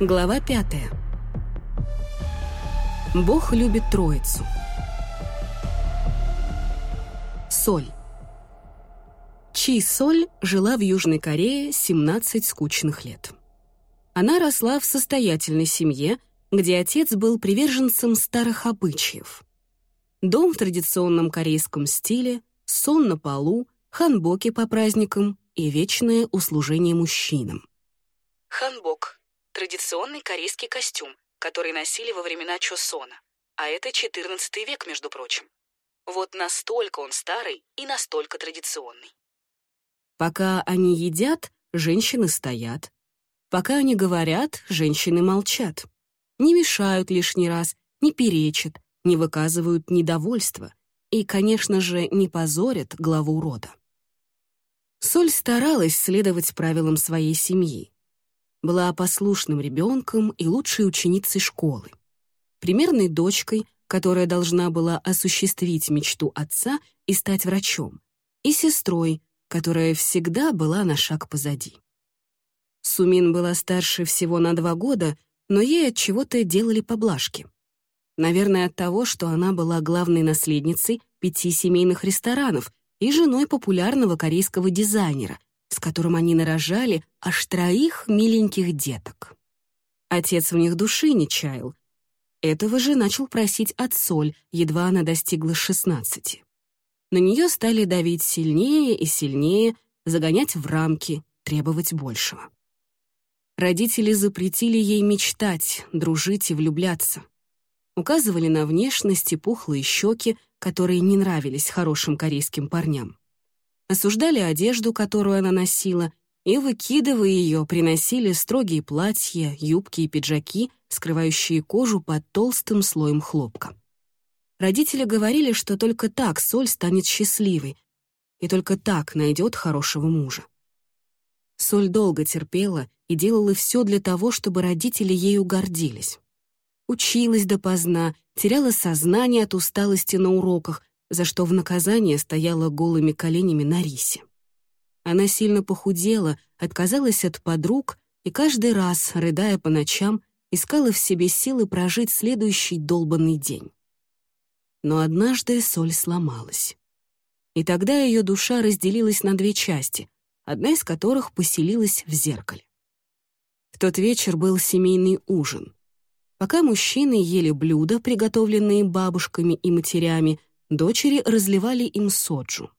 Глава пятая. Бог любит Троицу. Соль. Чи Соль жила в Южной Корее 17 скучных лет. Она росла в состоятельной семье, где отец был приверженцем старых обычаев. Дом в традиционном корейском стиле, сон на полу, ханбоки по праздникам и вечное услужение мужчинам. Ханбок Традиционный корейский костюм, который носили во времена Чосона. А это 14 век, между прочим. Вот настолько он старый и настолько традиционный. Пока они едят, женщины стоят. Пока они говорят, женщины молчат. Не мешают лишний раз, не перечат, не выказывают недовольства и, конечно же, не позорят главу рода. Соль старалась следовать правилам своей семьи была послушным ребенком и лучшей ученицей школы. Примерной дочкой, которая должна была осуществить мечту отца и стать врачом, и сестрой, которая всегда была на шаг позади. Сумин была старше всего на два года, но ей от чего-то делали поблажки. Наверное, от того, что она была главной наследницей пяти семейных ресторанов и женой популярного корейского дизайнера, с которым они нарожали аж троих миленьких деток. Отец в них души не чаял. Этого же начал просить от Соль, едва она достигла шестнадцати. На нее стали давить сильнее и сильнее, загонять в рамки, требовать большего. Родители запретили ей мечтать, дружить и влюбляться. Указывали на внешность и пухлые щеки, которые не нравились хорошим корейским парням осуждали одежду, которую она носила, и, выкидывая ее, приносили строгие платья, юбки и пиджаки, скрывающие кожу под толстым слоем хлопка. Родители говорили, что только так Соль станет счастливой, и только так найдет хорошего мужа. Соль долго терпела и делала все для того, чтобы родители ею гордились. Училась допоздна, теряла сознание от усталости на уроках, за что в наказание стояла голыми коленями на рисе. Она сильно похудела, отказалась от подруг и каждый раз, рыдая по ночам, искала в себе силы прожить следующий долбанный день. Но однажды соль сломалась. И тогда ее душа разделилась на две части, одна из которых поселилась в зеркале. В тот вечер был семейный ужин. Пока мужчины ели блюда, приготовленные бабушками и матерями, дочери разливали им соджу.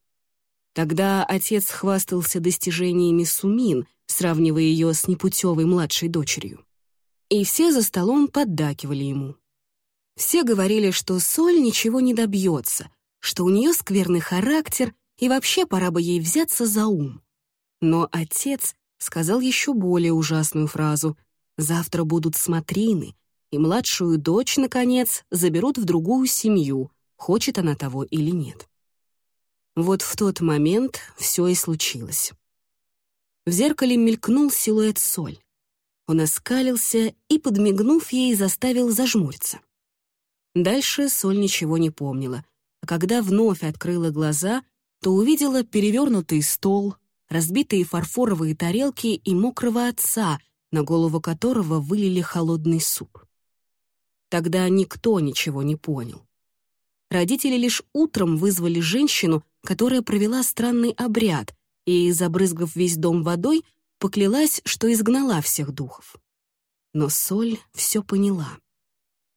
Тогда отец хвастался достижениями Сумин, сравнивая ее с непутевой младшей дочерью. И все за столом поддакивали ему. Все говорили, что Соль ничего не добьется, что у нее скверный характер и вообще пора бы ей взяться за ум. Но отец сказал еще более ужасную фразу «Завтра будут смотрины, и младшую дочь, наконец, заберут в другую семью, хочет она того или нет. Вот в тот момент все и случилось. В зеркале мелькнул силуэт Соль. Он оскалился и, подмигнув ей, заставил зажмуриться. Дальше Соль ничего не помнила, а когда вновь открыла глаза, то увидела перевернутый стол, разбитые фарфоровые тарелки и мокрого отца, на голову которого вылили холодный суп. Тогда никто ничего не понял. Родители лишь утром вызвали женщину, которая провела странный обряд и, забрызгав весь дом водой, поклялась, что изгнала всех духов. Но Соль все поняла.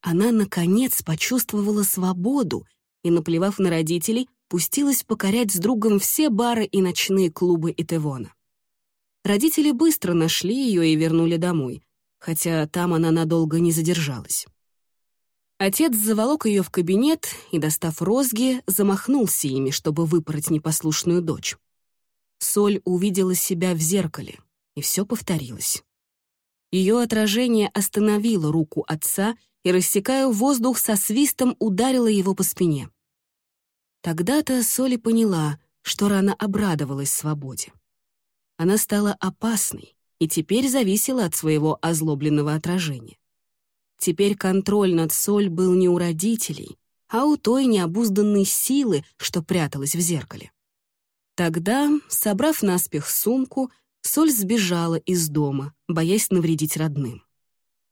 Она, наконец, почувствовала свободу и, наплевав на родителей, пустилась покорять с другом все бары и ночные клубы Итевона. Родители быстро нашли ее и вернули домой, хотя там она надолго не задержалась. Отец заволок ее в кабинет и, достав розги, замахнулся ими, чтобы выпороть непослушную дочь. Соль увидела себя в зеркале, и все повторилось. Ее отражение остановило руку отца и, рассекая воздух, со свистом ударило его по спине. Тогда-то Соли поняла, что рано обрадовалась свободе. Она стала опасной и теперь зависела от своего озлобленного отражения. Теперь контроль над Соль был не у родителей, а у той необузданной силы, что пряталась в зеркале. Тогда, собрав наспех сумку, Соль сбежала из дома, боясь навредить родным.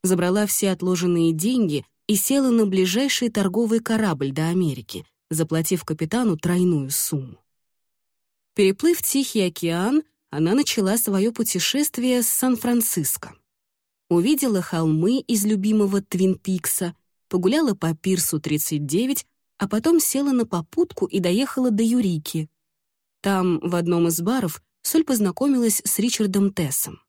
забрала все отложенные деньги и села на ближайший торговый корабль до Америки, заплатив капитану тройную сумму. Переплыв Тихий океан, она начала свое путешествие с Сан-Франциско. Увидела холмы из любимого Твин Пикса, погуляла по пирсу 39, а потом села на попутку и доехала до Юрики. Там, в одном из баров, Соль познакомилась с Ричардом Тессом.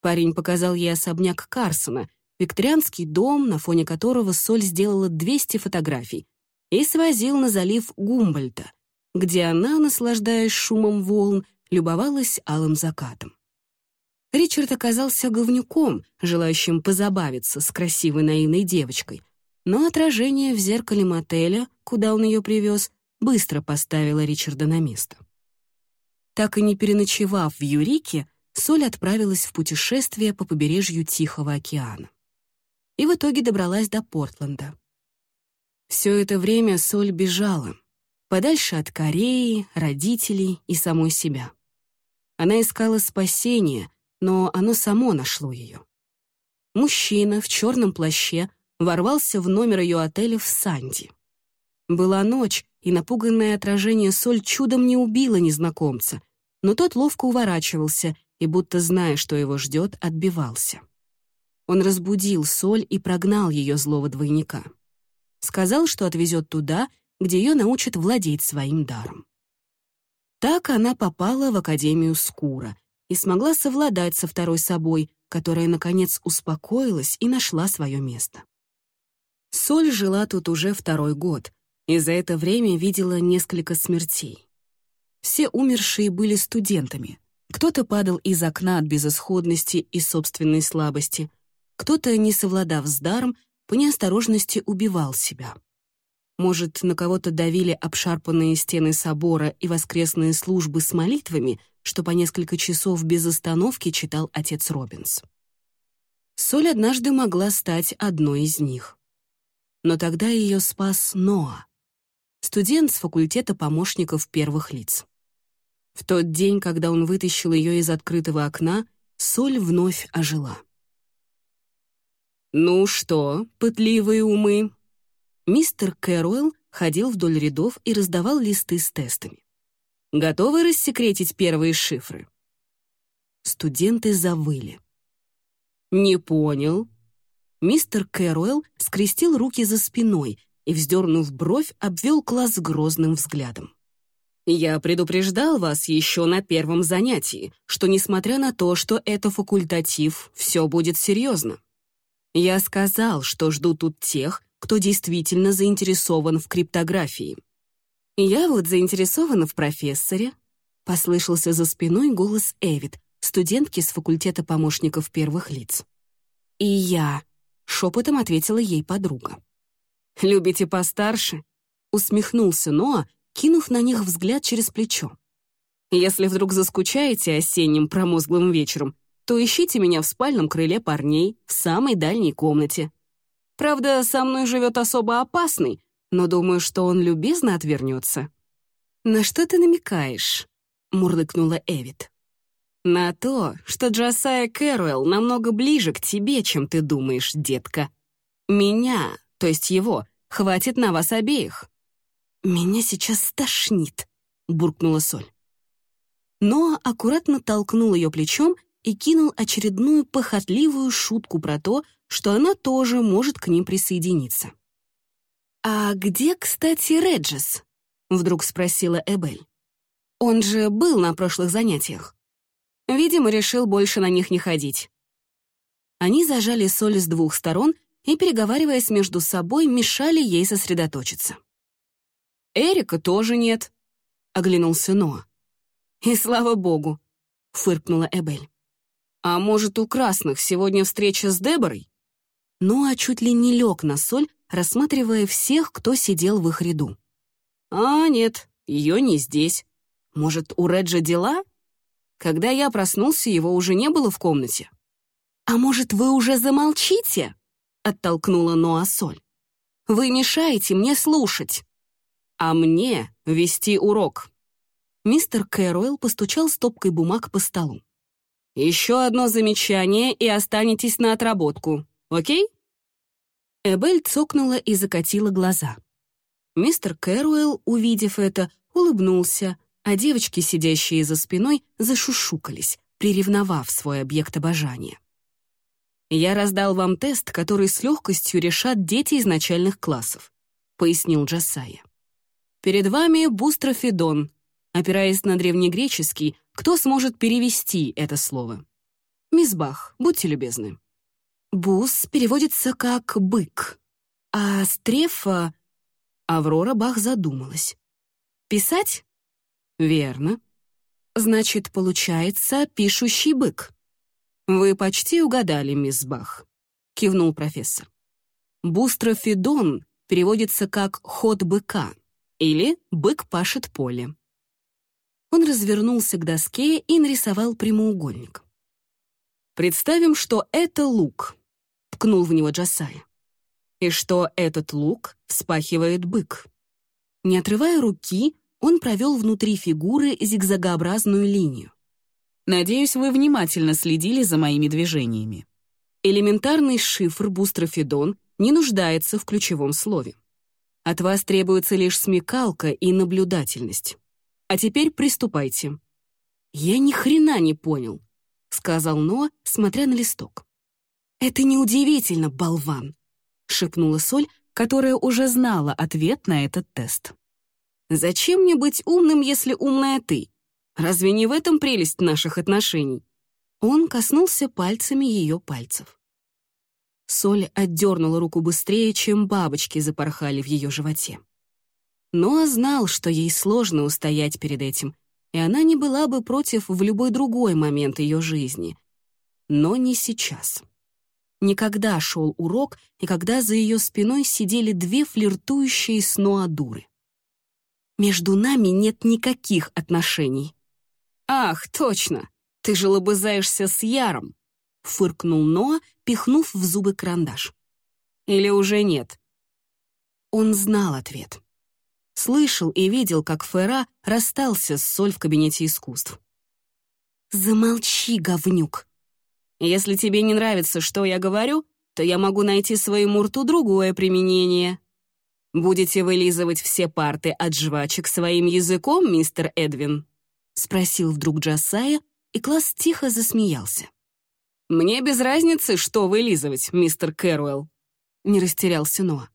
Парень показал ей особняк Карсона, викторианский дом, на фоне которого Соль сделала 200 фотографий, и свозил на залив Гумбольта, где она, наслаждаясь шумом волн, любовалась алым закатом. Ричард оказался говнюком, желающим позабавиться с красивой наивной девочкой, но отражение в зеркале мотеля, куда он ее привез, быстро поставило Ричарда на место. Так и не переночевав в Юрике, Соль отправилась в путешествие по побережью Тихого океана. И в итоге добралась до Портленда. Все это время Соль бежала, подальше от Кореи, родителей и самой себя. Она искала спасения, но оно само нашло ее. Мужчина в черном плаще ворвался в номер ее отеля в Санди. Была ночь, и напуганное отражение Соль чудом не убило незнакомца, но тот ловко уворачивался и, будто зная, что его ждет, отбивался. Он разбудил Соль и прогнал ее злого двойника. Сказал, что отвезет туда, где ее научат владеть своим даром. Так она попала в Академию Скура и смогла совладать со второй собой, которая, наконец, успокоилась и нашла свое место. Соль жила тут уже второй год, и за это время видела несколько смертей. Все умершие были студентами. Кто-то падал из окна от безысходности и собственной слабости, кто-то, не совладав с даром, по неосторожности убивал себя. Может, на кого-то давили обшарпанные стены собора и воскресные службы с молитвами, что по несколько часов без остановки читал отец Робинс. Соль однажды могла стать одной из них. Но тогда ее спас Ноа, студент с факультета помощников первых лиц. В тот день, когда он вытащил ее из открытого окна, Соль вновь ожила. «Ну что, пытливые умы?» Мистер Кэруэлл ходил вдоль рядов и раздавал листы с тестами. «Готовы рассекретить первые шифры?» Студенты завыли. «Не понял». Мистер Кэруэлл скрестил руки за спиной и, вздернув бровь, обвел класс грозным взглядом. «Я предупреждал вас еще на первом занятии, что, несмотря на то, что это факультатив, все будет серьезно. Я сказал, что жду тут тех, кто действительно заинтересован в криптографии. «Я вот заинтересована в профессоре», — послышался за спиной голос Эвид, студентки с факультета помощников первых лиц. «И я», — шепотом ответила ей подруга. «Любите постарше?» — усмехнулся Ноа, кинув на них взгляд через плечо. «Если вдруг заскучаете осенним промозглым вечером, то ищите меня в спальном крыле парней в самой дальней комнате. Правда, со мной живет особо опасный, но думаю, что он любезно отвернется». «На что ты намекаешь?» — мурлыкнула Эвит. «На то, что Джасая Кэруэлл намного ближе к тебе, чем ты думаешь, детка. Меня, то есть его, хватит на вас обеих». «Меня сейчас стошнит», — буркнула Соль. Но аккуратно толкнул ее плечом и кинул очередную похотливую шутку про то, что она тоже может к ним присоединиться. «А где, кстати, Реджис?» — вдруг спросила Эбель. «Он же был на прошлых занятиях. Видимо, решил больше на них не ходить». Они зажали соль с двух сторон и, переговариваясь между собой, мешали ей сосредоточиться. «Эрика тоже нет», — оглянулся Ноа. «И слава богу», — фыркнула Эбель. «А может, у красных сегодня встреча с Деборой?» Ну а чуть ли не лег на соль, рассматривая всех, кто сидел в их ряду. «А, нет, ее не здесь. Может, у Реджа дела?» Когда я проснулся, его уже не было в комнате. «А может, вы уже замолчите?» — оттолкнула Ноа Соль. «Вы мешаете мне слушать». «А мне вести урок». Мистер Кэруэлл постучал стопкой бумаг по столу. «Еще одно замечание, и останетесь на отработку. окей?» Эбель цокнула и закатила глаза. Мистер Кэруэлл, увидев это, улыбнулся, а девочки, сидящие за спиной, зашушукались, приревновав свой объект обожания. «Я раздал вам тест, который с легкостью решат дети из начальных классов», — пояснил Джасая. «Перед вами бустрофидон. Опираясь на древнегреческий, кто сможет перевести это слово? Мисс Бах, будьте любезны». «Бус» переводится как «бык», а «стрефа» Аврора Бах задумалась. «Писать?» «Верно. Значит, получается пишущий бык». «Вы почти угадали, мисс Бах», — кивнул профессор. «Бустрофидон» переводится как «ход быка» или «бык пашет поле». Он развернулся к доске и нарисовал прямоугольник. «Представим, что это лук», — ткнул в него Джасая и что этот лук вспахивает бык. Не отрывая руки, он провел внутри фигуры зигзагообразную линию. Надеюсь, вы внимательно следили за моими движениями. Элементарный шифр бустрофидон не нуждается в ключевом слове. От вас требуется лишь смекалка и наблюдательность. А теперь приступайте. Я ни хрена не понял, сказал Ноа, смотря на листок. Это неудивительно, болван. — шепнула Соль, которая уже знала ответ на этот тест. «Зачем мне быть умным, если умная ты? Разве не в этом прелесть наших отношений?» Он коснулся пальцами ее пальцев. Соль отдернула руку быстрее, чем бабочки запорхали в ее животе. Но знал, что ей сложно устоять перед этим, и она не была бы против в любой другой момент ее жизни. Но не сейчас никогда шел урок и когда за ее спиной сидели две флиртующие с Ноадуры. «Между нами нет никаких отношений». «Ах, точно! Ты же лобызаешься с Яром!» — фыркнул Ноа, пихнув в зубы карандаш. «Или уже нет?» Он знал ответ. Слышал и видел, как Фера расстался с Соль в кабинете искусств. «Замолчи, говнюк!» Если тебе не нравится, что я говорю, то я могу найти своему рту другое применение. Будете вылизывать все парты от жвачек своим языком, мистер Эдвин?» — спросил вдруг Джасая, и класс тихо засмеялся. «Мне без разницы, что вылизывать, мистер Кэруэлл», — не растерялся Ноа.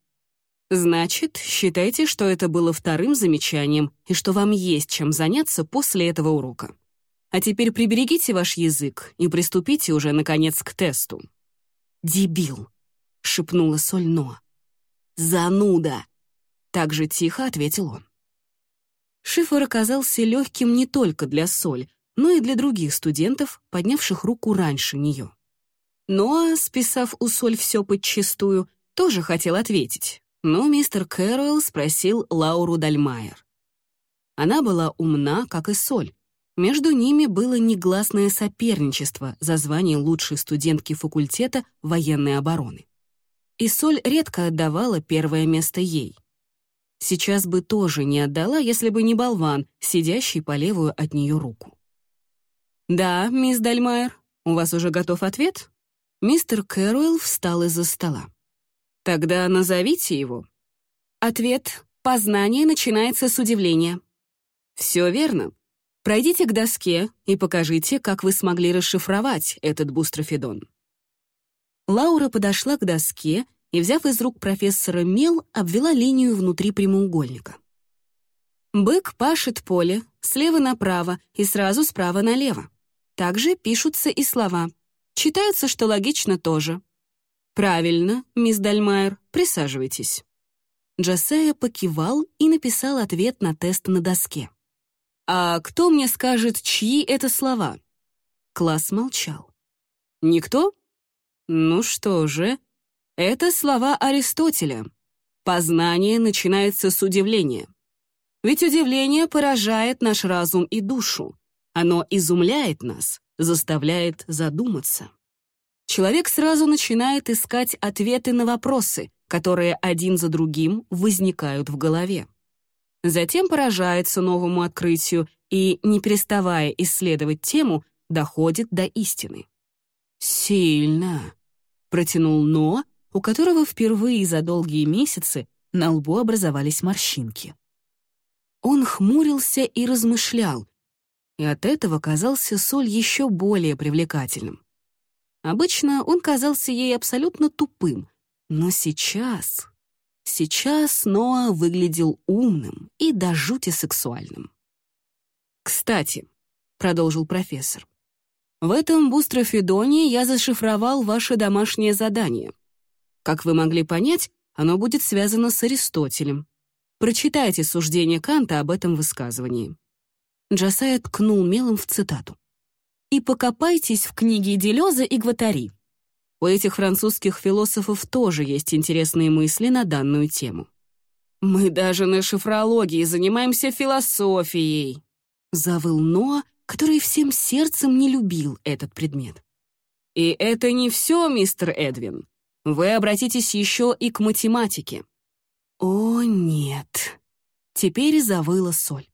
«Значит, считайте, что это было вторым замечанием и что вам есть чем заняться после этого урока. А теперь приберегите ваш язык и приступите уже, наконец, к тесту». «Дебил!» — шепнула Соль Ноа. «Зануда!» — так же тихо ответил он. Шифр оказался легким не только для Соль, но и для других студентов, поднявших руку раньше нее. Ноа, списав у Соль все подчистую, тоже хотел ответить, но мистер Кэрролл спросил Лауру Дальмайер. Она была умна, как и Соль, между ними было негласное соперничество за звание лучшей студентки факультета военной обороны. И Соль редко отдавала первое место ей. Сейчас бы тоже не отдала, если бы не болван, сидящий по левую от нее руку. «Да, мисс Дальмайер, у вас уже готов ответ?» Мистер Кэруэлл встал из-за стола. «Тогда назовите его». Ответ «Познание начинается с удивления». «Все верно. Пройдите к доске и покажите, как вы смогли расшифровать этот бустрофидон. Лаура подошла к доске и, взяв из рук профессора мел, обвела линию внутри прямоугольника. Бык пашет поле слева направо и сразу справа налево. Также пишутся и слова. Читается, что логично тоже. «Правильно, мисс Дальмайер, присаживайтесь». Джасея покивал и написал ответ на тест на доске. «А кто мне скажет, чьи это слова?» Класс молчал. «Никто?» «Ну что же, это слова Аристотеля. Познание начинается с удивления. Ведь удивление поражает наш разум и душу. Оно изумляет нас, заставляет задуматься. Человек сразу начинает искать ответы на вопросы, которые один за другим возникают в голове затем поражается новому открытию и, не переставая исследовать тему, доходит до истины. «Сильно», — Протянул Ноа, у которого впервые за долгие месяцы на лбу образовались морщинки. Он хмурился и размышлял, и от этого казался Соль еще более привлекательным. Обычно он казался ей абсолютно тупым, но сейчас... Сейчас Ноа выглядел умным и до жути сексуальным. «Кстати», — продолжил профессор, «в этом бустрофедоне я зашифровал ваше домашнее задание. Как вы могли понять, оно будет связано с Аристотелем. Прочитайте суждение Канта об этом высказывании». Джасая ткнул мелом в цитату. «И покопайтесь в книге Делеза и Гватари. У этих французских философов тоже есть интересные мысли на данную тему. «Мы даже на шифрологии занимаемся философией», — завыл Ноа, который всем сердцем не любил этот предмет. «И это не все, мистер Эдвин. Вы обратитесь еще и к математике». «О, нет». Теперь завыла соль.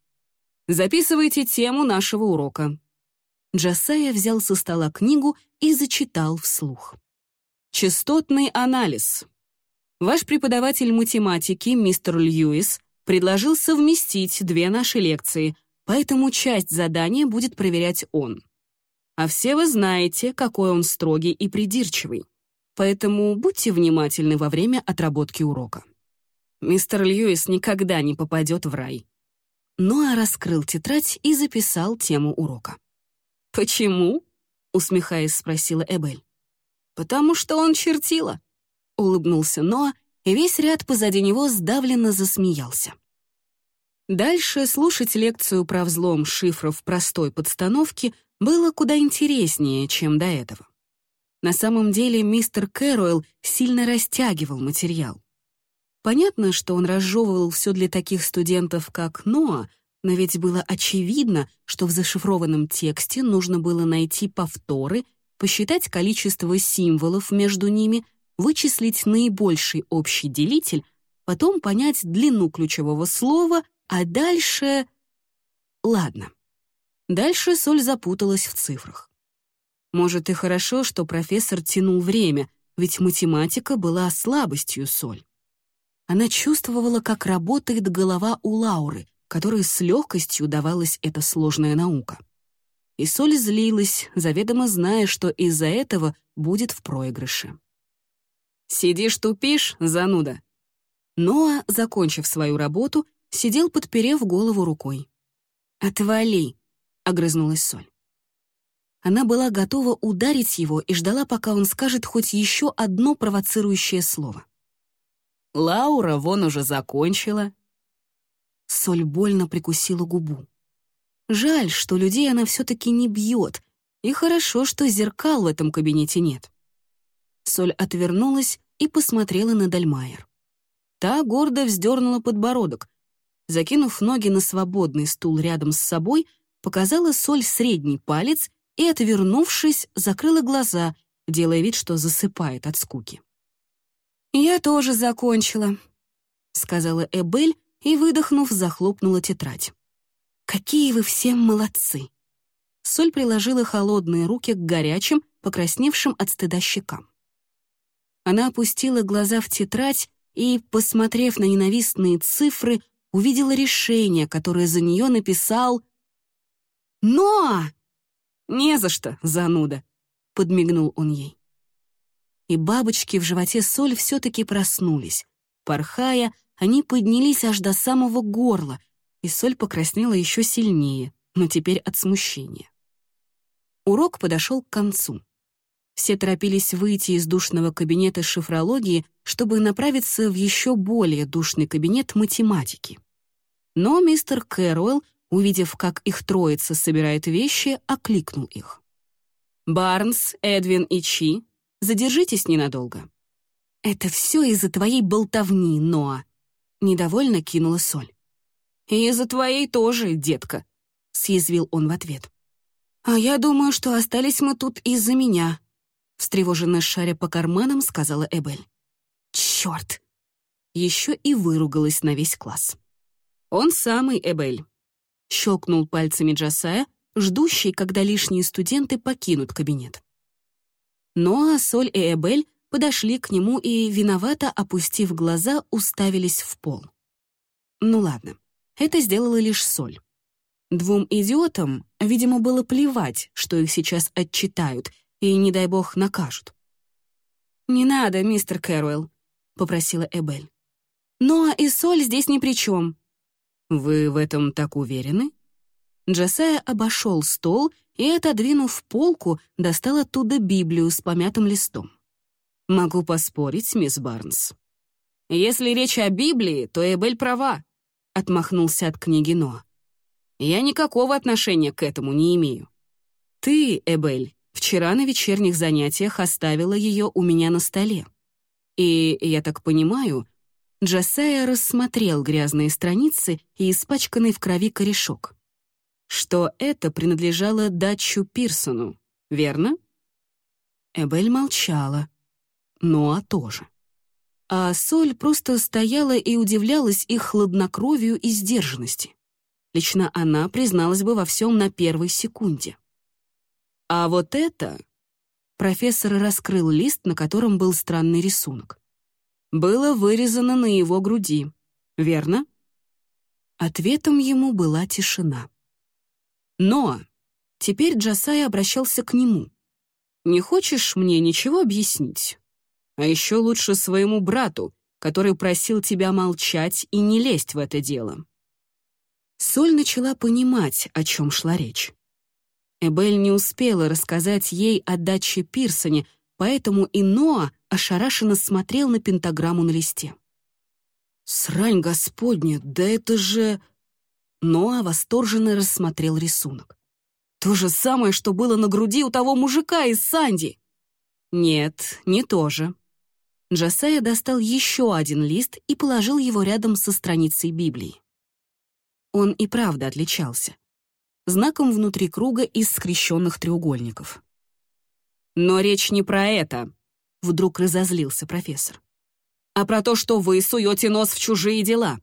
Записывайте тему нашего урока». Джасая взял со стола книгу и зачитал вслух. «Частотный анализ. Ваш преподаватель математики, мистер Льюис, предложил совместить две наши лекции, поэтому часть задания будет проверять он. А все вы знаете, какой он строгий и придирчивый. Поэтому будьте внимательны во время отработки урока. Мистер Льюис никогда не попадет в рай. Ноа раскрыл тетрадь и записал тему урока. «Почему?» — усмехаясь, спросила Эбель. «Потому что он чертила», — улыбнулся Ноа, и весь ряд позади него сдавленно засмеялся. Дальше слушать лекцию про взлом шифров простой подстановки было куда интереснее, чем до этого. На самом деле мистер Кэруэлл сильно растягивал материал. Понятно, что он разжевывал все для таких студентов, как Ноа, но ведь было очевидно, что в зашифрованном тексте нужно было найти повторы, посчитать количество символов между ними, вычислить наибольший общий делитель, потом понять длину ключевого слова, а дальше... Ладно. Дальше Соль запуталась в цифрах. Может, и хорошо, что профессор тянул время, ведь математика была слабостью Соль. Она чувствовала, как работает голова у Лауры, которой с легкостью давалась эта сложная наука. И Соль злилась, заведомо зная, что из-за этого будет в проигрыше. «Сидишь, тупишь, зануда!» Ноа, закончив свою работу, сидел, подперев голову рукой. «Отвали!» — огрызнулась Соль. Она была готова ударить его и ждала, пока он скажет хоть еще одно провоцирующее слово. Лаура вон уже закончила». Соль больно прикусила губу. Жаль, что людей она все-таки не бьет, и хорошо, что зеркал в этом кабинете нет. Соль отвернулась и посмотрела на Дальмайер. Та гордо вздернула подбородок. Закинув ноги на свободный стул рядом с собой, показала Соль средний палец и, отвернувшись, закрыла глаза, делая вид, что засыпает от скуки. «Я тоже закончила», — сказала Эбель и, выдохнув, захлопнула тетрадь. «Какие вы все молодцы!» Соль приложила холодные руки к горячим, покрасневшим от стыда щекам. Она опустила глаза в тетрадь и, посмотрев на ненавистные цифры, увидела решение, которое за нее написал «Ноа!» «Не за что, зануда!» — подмигнул он ей и бабочки в животе соль все-таки проснулись. Порхая, они поднялись аж до самого горла, и соль покраснела еще сильнее, но теперь от смущения. Урок подошел к концу. Все торопились выйти из душного кабинета шифрологии, чтобы направиться в еще более душный кабинет математики. Но мистер Кэруэлл, увидев, как их троица собирает вещи, окликнул их. «Барнс, Эдвин и Чи, Задержитесь ненадолго». «Это все из-за твоей болтовни, Ноа», — недовольно кинула Соль. «И из-за твоей тоже, детка», — съязвил он в ответ. «А я думаю, что остались мы тут из-за меня», — встревоженно шаря по карманам сказала Эбель. «Черт!» Еще и выругалась на весь класс. «Он самый, Эбель», — щелкнул пальцами Джасая, ждущий, когда лишние студенты покинут кабинет. Ноа, Соль и Эбель подошли к нему и, виновато опустив глаза, уставились в пол. Ну ладно, это сделала лишь соль. Двум идиотам, видимо, было плевать, что их сейчас отчитают и, не дай бог, накажут. «Не надо, мистер Кэруэлл», — попросила Эбель. «Ноа и соль здесь ни при чем». «Вы в этом так уверены?» Джасая обошел стол и, отодвинув полку, достал оттуда Библию с помятым листом. «Могу поспорить, мисс Барнс». «Если речь о Библии, то Эбель права», — отмахнулся от книги Ноа. «Я никакого отношения к этому не имею. Ты, Эбель, вчера на вечерних занятиях оставила ее у меня на столе. И, я так понимаю, Джасая рассмотрел грязные страницы и испачканный в крови корешок что это принадлежало Датчу Пирсону, верно? Эбель молчала. Ноа тоже. А Соль просто стояла и удивлялась их хладнокровию и сдержанности. Лично она призналась бы во всем на первой секунде. А вот это... Профессор раскрыл лист, на котором был странный рисунок. Было вырезано на его груди, верно? Ответом ему была тишина. Но теперь Джасай обращался к нему. «Не хочешь мне ничего объяснить? А еще лучше своему брату, который просил тебя молчать и не лезть в это дело». Соль начала понимать, о чем шла речь. Эбель не успела рассказать ей о даче Пирсоне, поэтому и Ноа ошарашенно смотрел на пентаграмму на листе. «Срань господня, да это же...» Ноа восторженно рассмотрел рисунок. То же самое, что было на груди у того мужика из Санди. Нет, не то же. Джасая достал еще один лист и положил его рядом со страницей Библии. Он и правда отличался. Знаком внутри круга из скрещенных треугольников. «Но речь не про это», — вдруг разозлился профессор, «а про то, что вы суете нос в чужие дела.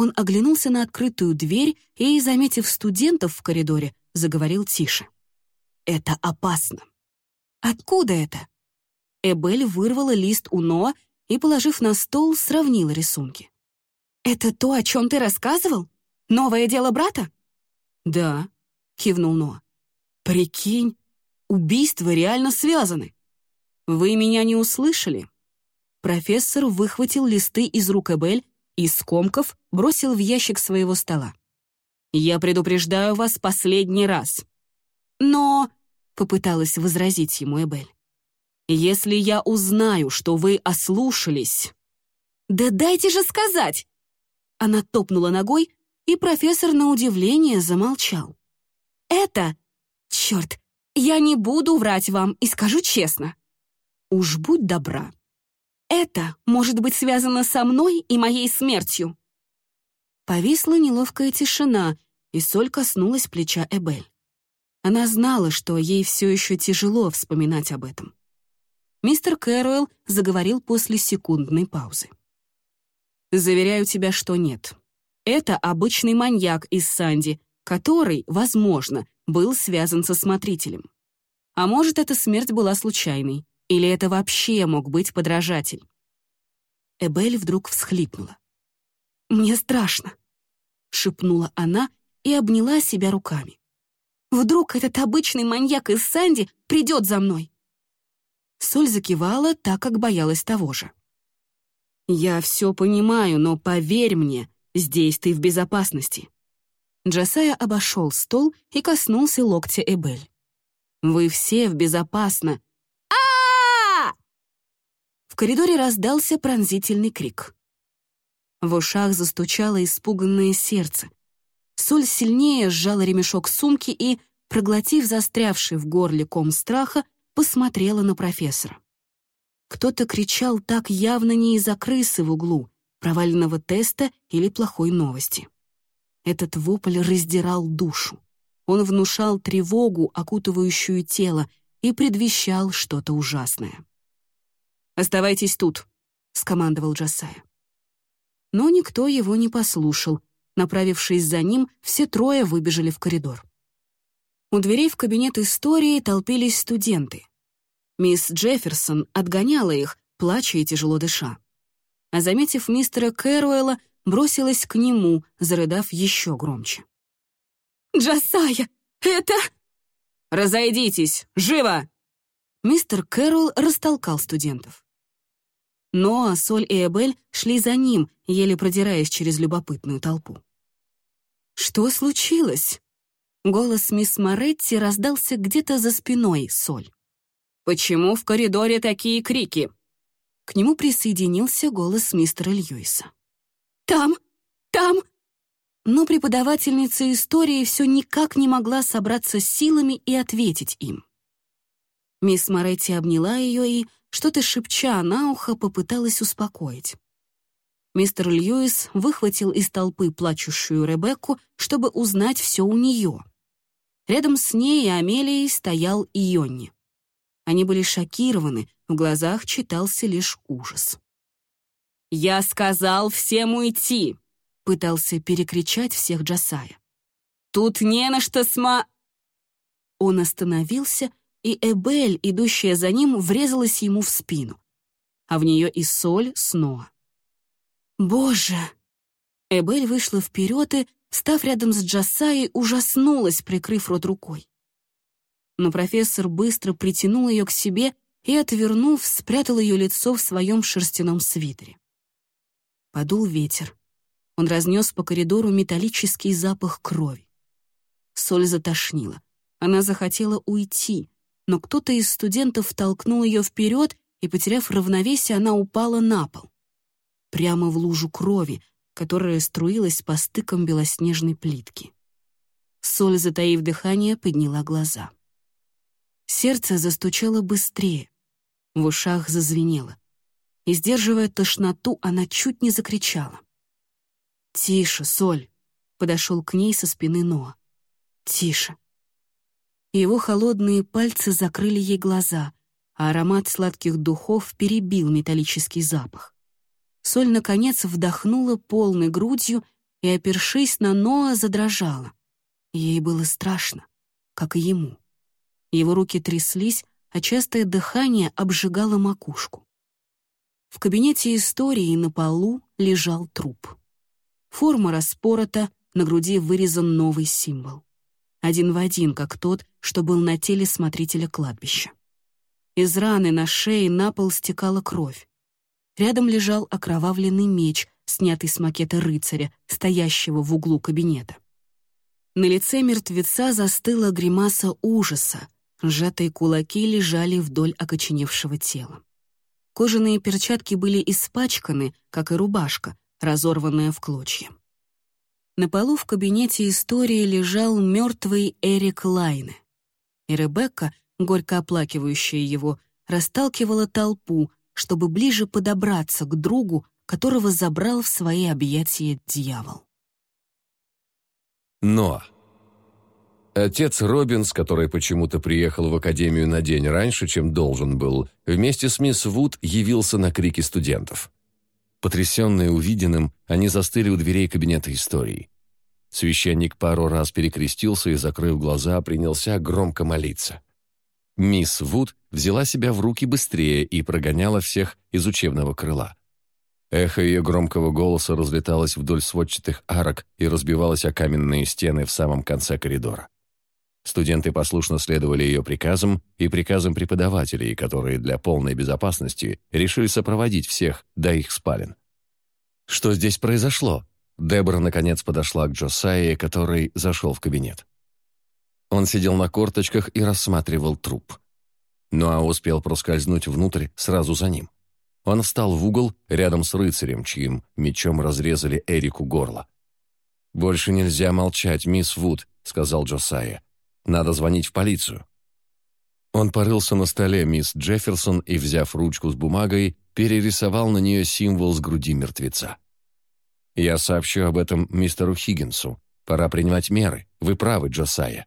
Он оглянулся на открытую дверь и, заметив студентов в коридоре, заговорил тише. «Это опасно». «Откуда это?» Эбель вырвала лист у Ноа и, положив на стол, сравнила рисунки. «Это то, о чем ты рассказывал? Новое дело брата?» «Да», — кивнул Ноа. «Прикинь, убийства реально связаны. Вы меня не услышали?» Профессор выхватил листы из рук Эбель и, скомков, бросил в ящик своего стола. «Я предупреждаю вас последний раз». «Но...» — попыталась возразить ему Эбель. «Если я узнаю, что вы ослушались...» «Да дайте же сказать!» Она топнула ногой, и профессор на удивление замолчал. «Это... Черт, я не буду врать вам и скажу честно. Уж будь добра, это может быть связано со мной и моей смертью». Повисла неловкая тишина, и Соль коснулась плеча Эбель. Она знала, что ей все еще тяжело вспоминать об этом. Мистер Кэруэлл заговорил после секундной паузы. «Заверяю тебя, что нет. Это обычный маньяк из Санди, который, возможно, был связан со смотрителем. А может, эта смерть была случайной. Или это вообще мог быть подражатель? Эбель вдруг всхлипнула. «Мне страшно», — шепнула она и обняла себя руками. «Вдруг этот обычный маньяк из Санди придет за мной?» Соль закивала, так как боялась того же. «Я все понимаю, но поверь мне, здесь ты в безопасности». Джасая обошел стол и коснулся локтя Эбель. «Вы все в безопасно, коридоре раздался пронзительный крик. В ушах застучало испуганное сердце. Соль сильнее сжала ремешок сумки и, проглотив застрявший в горле ком страха, посмотрела на профессора. Кто-то кричал так явно не из-за крысы в углу, проваленного теста или плохой новости. Этот вопль раздирал душу. Он внушал тревогу, окутывающую тело, и предвещал что-то ужасное. «Оставайтесь тут», — скомандовал Джасая. Но никто его не послушал. Направившись за ним, все трое выбежали в коридор. У дверей в кабинет истории толпились студенты. Мисс Джефферсон отгоняла их, плача и тяжело дыша. А заметив мистера Кэруэлла, бросилась к нему, зарыдав еще громче. «Джасая, это...» «Разойдитесь! Живо!» Мистер Кэрол растолкал студентов. Ноа, Соль и Эбель шли за ним, еле продираясь через любопытную толпу. «Что случилось?» Голос мисс Моретти раздался где-то за спиной Соль. «Почему в коридоре такие крики?» К нему присоединился голос мистера Льюиса. «Там! Там!» Но преподавательница истории все никак не могла собраться с силами и ответить им. Мисс Моретти обняла ее и, что-то шепча на ухо, попыталась успокоить. Мистер Льюис выхватил из толпы плачущую Ребекку, чтобы узнать все у нее. Рядом с ней и Амелией стоял Ионни. Они были шокированы, в глазах читался лишь ужас. «Я сказал всем уйти!» — пытался перекричать всех Джасая. «Тут не на что сма...» Он остановился, и Эбель, идущая за ним, врезалась ему в спину. А в нее и соль снова. «Боже!» Эбель вышла вперед и, став рядом с Джасаей, ужаснулась, прикрыв рот рукой но профессор быстро притянул ее к себе и, отвернув, спрятал ее лицо в своем шерстяном свитере. Подул ветер. Он разнес по коридору металлический запах крови. Соль затошнила. Она захотела уйти, но кто-то из студентов толкнул ее вперед, и, потеряв равновесие, она упала на пол. Прямо в лужу крови, которая струилась по стыкам белоснежной плитки. Соль, затаив дыхание, подняла глаза. Сердце застучало быстрее. В ушах зазвенело. И, сдерживая тошноту, она чуть не закричала. «Тише, Соль!» — подошел к ней со спины Ноа. «Тише!» Его холодные пальцы закрыли ей глаза, а аромат сладких духов перебил металлический запах. Соль, наконец, вдохнула полной грудью и, опершись на Ноа, задрожала. Ей было страшно, как и ему. Его руки тряслись, а частое дыхание обжигало макушку. В кабинете истории на полу лежал труп. Форма распорота, на груди вырезан новый символ. Один в один, как тот, что был на теле смотрителя кладбища. Из раны на шее на пол стекала кровь. Рядом лежал окровавленный меч, снятый с макета рыцаря, стоящего в углу кабинета. На лице мертвеца застыла гримаса ужаса, Сжатые кулаки лежали вдоль окоченевшего тела. Кожаные перчатки были испачканы, как и рубашка, разорванная в клочья. На полу в кабинете истории лежал мертвый Эрик Лайне. И Ребекка, горько оплакивающая его, расталкивала толпу, чтобы ближе подобраться к другу, которого забрал в свои объятия дьявол. Но Отец Робинс, который почему-то приехал в академию на день раньше, чем должен был, вместе с мисс Вуд явился на крики студентов. Потрясенные увиденным, они застыли у дверей кабинета истории. Священник пару раз перекрестился и, закрыв глаза, принялся громко молиться. Мисс Вуд взяла себя в руки быстрее и прогоняла всех из учебного крыла. Эхо ее громкого голоса разлеталось вдоль сводчатых арок и разбивалось о каменные стены в самом конце коридора. Студенты послушно следовали ее приказам и приказам преподавателей, которые для полной безопасности решили сопроводить всех до их спален. Что здесь произошло? Дебора наконец подошла к Джосайе, который зашел в кабинет. Он сидел на корточках и рассматривал труп. Ноа успел проскользнуть внутрь сразу за ним. Он встал в угол рядом с рыцарем, чьим мечом разрезали Эрику горло. «Больше нельзя молчать, мисс Вуд», — сказал Джосайя. Надо звонить в полицию». Он порылся на столе мисс Джефферсон и, взяв ручку с бумагой, перерисовал на нее символ с груди мертвеца. «Я сообщу об этом мистеру Хиггинсу. Пора принимать меры. Вы правы, Джосайя.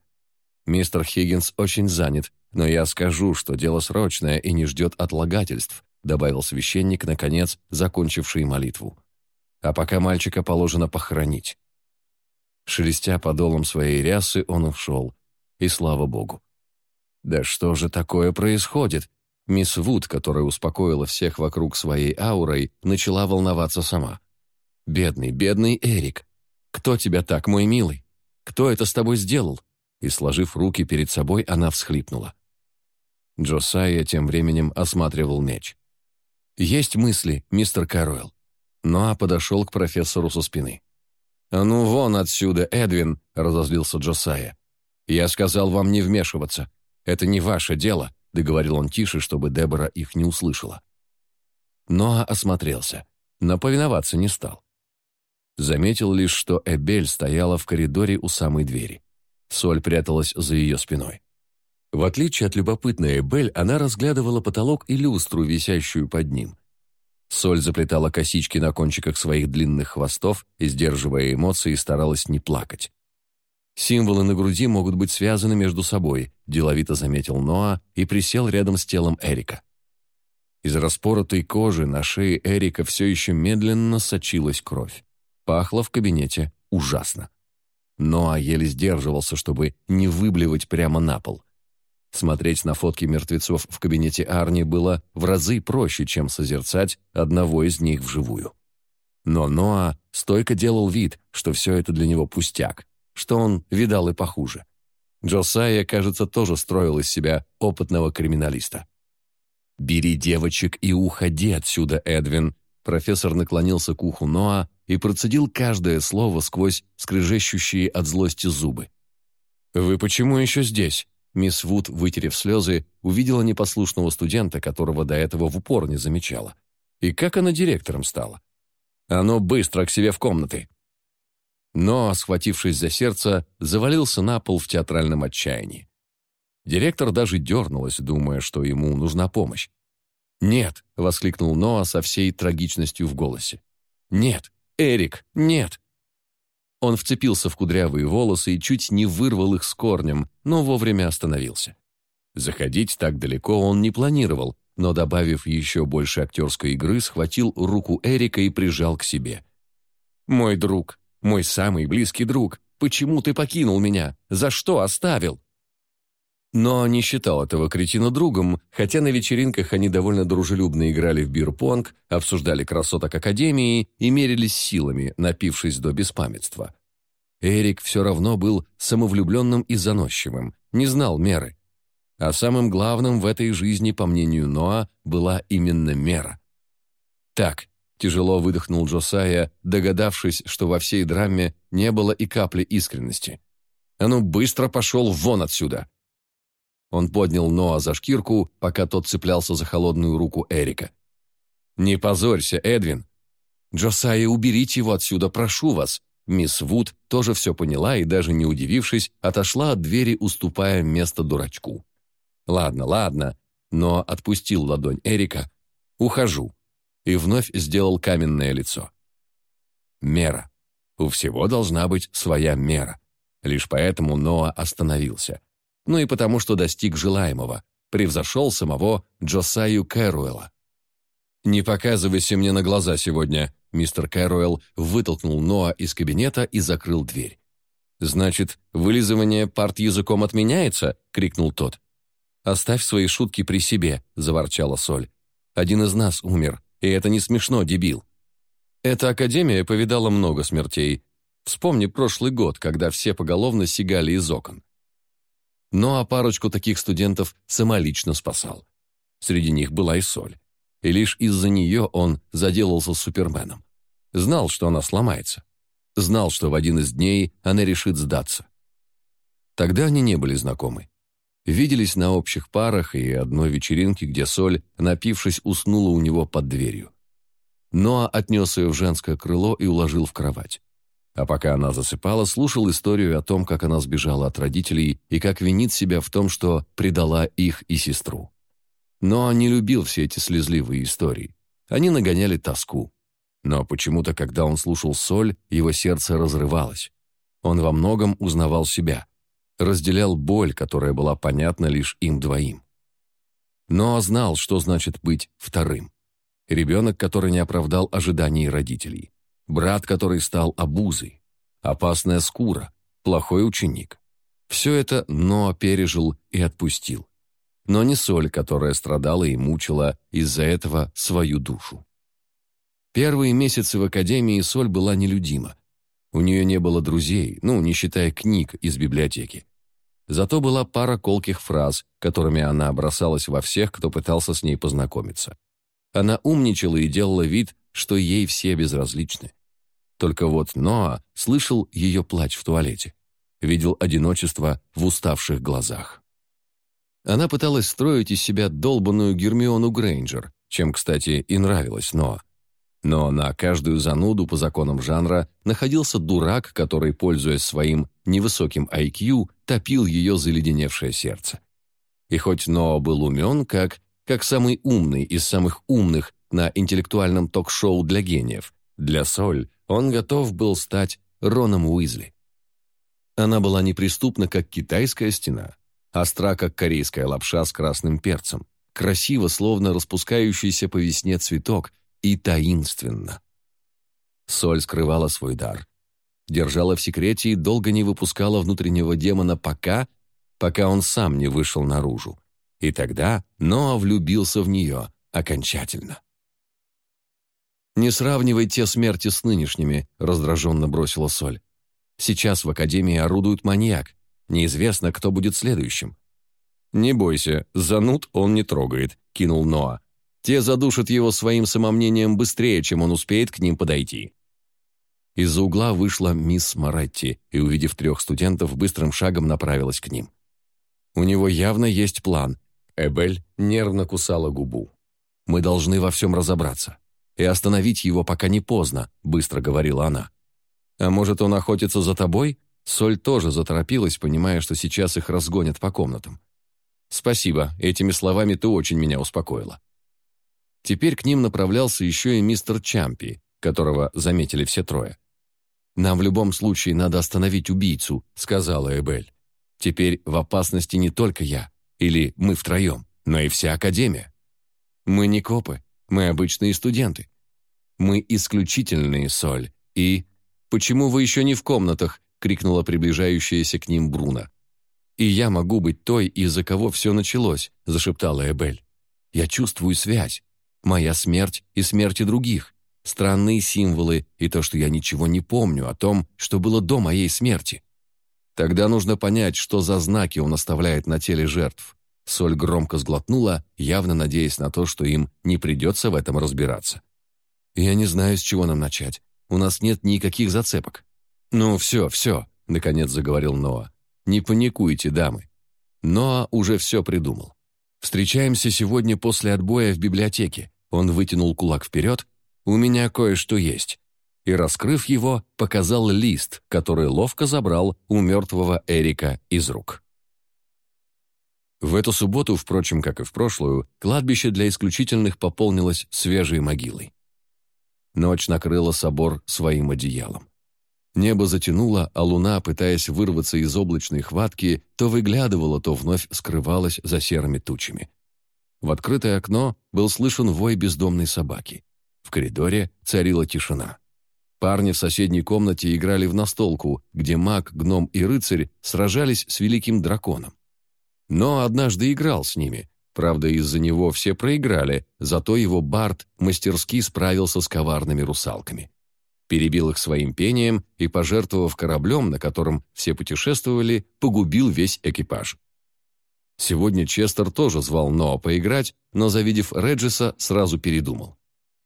Мистер Хиггинс очень занят, но я скажу, что дело срочное и не ждет отлагательств», добавил священник, наконец, закончивший молитву. «А пока мальчика положено похоронить». Шелестя подолом своей рясы, он ушел, и слава богу. Да что же такое происходит? Мисс Вуд, которая успокоила всех вокруг своей аурой, начала волноваться сама. «Бедный, бедный Эрик! Кто тебя так, мой милый? Кто это с тобой сделал?» И, сложив руки перед собой, она всхлипнула. Джосайя тем временем осматривал меч. «Есть мысли, мистер Кэрроэлл?» Ноа подошел к профессору со спины. «А ну вон отсюда, Эдвин!» — разозлился Джосайя. «Я сказал вам не вмешиваться. Это не ваше дело», — договорил он тише, чтобы Дебора их не услышала. Ноа осмотрелся, но повиноваться не стал. Заметил лишь, что Эбель стояла в коридоре у самой двери. Соль пряталась за ее спиной. В отличие от любопытной Эбель, она разглядывала потолок и люстру, висящую под ним. Соль заплетала косички на кончиках своих длинных хвостов и, сдерживая эмоции, старалась не плакать. «Символы на груди могут быть связаны между собой», – деловито заметил Ноа и присел рядом с телом Эрика. Из распоротой кожи на шее Эрика все еще медленно сочилась кровь. Пахло в кабинете ужасно. Ноа еле сдерживался, чтобы не выблевать прямо на пол. Смотреть на фотки мертвецов в кабинете Арни было в разы проще, чем созерцать одного из них вживую. Но Ноа стойко делал вид, что все это для него пустяк, что он видал и похуже. Джосайя, кажется, тоже строил из себя опытного криминалиста. «Бери девочек и уходи отсюда, Эдвин», профессор наклонился к уху Ноа и процедил каждое слово сквозь скрежещущие от злости зубы. «Вы почему еще здесь?» Мисс Вуд, вытерев слезы, увидела непослушного студента, которого до этого в упор не замечала. И как она директором стала? «А ну, быстро к себе в комнаты!» Но, схватившись за сердце, завалился на пол в театральном отчаянии. Директор даже дернулась, думая, что ему нужна помощь. «Нет!» — воскликнул Ноа со всей трагичностью в голосе. «Нет! Эрик! Нет!» Он вцепился в кудрявые волосы и чуть не вырвал их с корнем, но вовремя остановился. Заходить так далеко он не планировал, но, добавив еще больше актерской игры, схватил руку Эрика и прижал к себе. «Мой друг, мой самый близкий друг, почему ты покинул меня? За что оставил?» Но не считал этого кретина другом, хотя на вечеринках они довольно дружелюбно играли в бирпонг, обсуждали красоток Академии и мерились силами, напившись до беспамятства. Эрик все равно был самовлюбленным и заносчивым, не знал меры. А самым главным в этой жизни, по мнению Ноа, была именно мера. «Так», — тяжело выдохнул Джосайя, догадавшись, что во всей драме не было и капли искренности. «А ну, быстро пошел вон отсюда!» Он поднял Ноа за шкирку, пока тот цеплялся за холодную руку Эрика. «Не позорься, Эдвин!» «Джосайя, уберите его отсюда, прошу вас!» Мисс Вуд тоже все поняла и, даже не удивившись, отошла от двери, уступая место дурачку. «Ладно, ладно», но отпустил ладонь Эрика. «Ухожу». И вновь сделал каменное лицо. Мера. У всего должна быть своя мера. Лишь поэтому Ноа остановился ну и потому, что достиг желаемого, превзошел самого Джосаю Кэруэлла. «Не показывайся мне на глаза сегодня», мистер Кэруэлл вытолкнул Ноа из кабинета и закрыл дверь. «Значит, вылизывание парт языком отменяется?» — крикнул тот. «Оставь свои шутки при себе», — заворчала Соль. «Один из нас умер, и это не смешно, дебил». Эта академия повидала много смертей. Вспомни прошлый год, когда все поголовно сигали из окон. Ну а парочку таких студентов самолично спасал. Среди них была и Соль. И лишь из-за нее он заделался Суперменом. Знал, что она сломается. Знал, что в один из дней она решит сдаться. Тогда они не были знакомы. Виделись на общих парах и одной вечеринке, где Соль, напившись, уснула у него под дверью. Ноа отнес ее в женское крыло и уложил в кровать. А пока она засыпала, слушал историю о том, как она сбежала от родителей и как винит себя в том, что предала их и сестру. Но он не любил все эти слезливые истории. Они нагоняли тоску. Но почему-то, когда он слушал соль, его сердце разрывалось. Он во многом узнавал себя. Разделял боль, которая была понятна лишь им двоим. Но знал, что значит быть вторым. Ребенок, который не оправдал ожиданий родителей брат, который стал обузой, опасная скура, плохой ученик. Все это Ноа пережил и отпустил. но не Соль, которая страдала и мучила из-за этого свою душу. Первые месяцы в академии Соль была нелюдима. У нее не было друзей, ну, не считая книг из библиотеки. Зато была пара колких фраз, которыми она бросалась во всех, кто пытался с ней познакомиться. Она умничала и делала вид, что ей все безразличны. Только вот Ноа слышал ее плач в туалете, видел одиночество в уставших глазах. Она пыталась строить из себя долбанную Гермиону Грейнджер, чем, кстати, и нравилась Ноа. Но на каждую зануду по законам жанра находился дурак, который, пользуясь своим невысоким IQ, топил ее заледеневшее сердце. И хоть Ноа был умен, как, как самый умный из самых умных на интеллектуальном ток-шоу для гениев, для Соль он готов был стать Роном Уизли. Она была неприступна, как китайская стена, остра, как корейская лапша с красным перцем, красиво, словно распускающийся по весне цветок, и таинственно. Соль скрывала свой дар. Держала в секрете и долго не выпускала внутреннего демона пока, пока он сам не вышел наружу. И тогда Ноа влюбился в нее окончательно. «Не сравнивай те смерти с нынешними», — раздраженно бросила Соль. «Сейчас в Академии орудует маньяк. Неизвестно, кто будет следующим». «Не бойся, зануд он не трогает», — кинул Ноа. Те задушат его своим самомнением быстрее, чем он успеет к ним подойти. Из-за угла вышла мисс Моретти и, увидев трех студентов, быстрым шагом направилась к ним. У него явно есть план. Эбель нервно кусала губу. «Мы должны во всем разобраться. И остановить его, пока не поздно», — быстро говорила она. «А может, он охотится за тобой?» Соль тоже заторопилась, понимая, что сейчас их разгонят по комнатам. «Спасибо, этими словами ты очень меня успокоила». Теперь к ним направлялся еще и мистер Чампи, которого заметили все трое. «Нам в любом случае надо остановить убийцу», — сказала Эбель. «Теперь в опасности не только я, или мы втроем, но и вся Академия. Мы не копы, мы обычные студенты. Мы исключительные, Соль, и...» «Почему вы еще не в комнатах?» — крикнула приближающаяся к ним Бруно. «И я могу быть той, из-за кого все началось», — зашептала Эбель. «Я чувствую связь. Моя смерть и смерти других. Странные символы и то, что я ничего не помню о том, что было до моей смерти. Тогда нужно понять, что за знаки он оставляет на теле жертв. Соль громко сглотнула, явно надеясь на то, что им не придется в этом разбираться. «Я не знаю, с чего нам начать. У нас нет никаких зацепок». «Ну, все, все», — наконец заговорил Ноа. «Не паникуйте, дамы». Ноа уже все придумал. Встречаемся сегодня после отбоя в библиотеке. Он вытянул кулак вперед. У меня кое-что есть. И, раскрыв его, показал лист, который ловко забрал у мертвого Эрика из рук. В эту субботу, впрочем, как и в прошлую, кладбище для исключительных пополнилось свежей могилой. Ночь накрыла собор своим одеялом. Небо затянуло, а луна, пытаясь вырваться из облачной хватки, то выглядывала, то вновь скрывалась за серыми тучами. В открытое окно был слышен вой бездомной собаки. В коридоре царила тишина. Парни в соседней комнате играли в настолку, где маг, гном и рыцарь сражались с великим драконом. Но однажды играл с ними. Правда, из-за него все проиграли, зато его Барт мастерски справился с коварными русалками перебил их своим пением и, пожертвовав кораблем, на котором все путешествовали, погубил весь экипаж. Сегодня Честер тоже звал Ноа поиграть, но, завидев Реджиса, сразу передумал.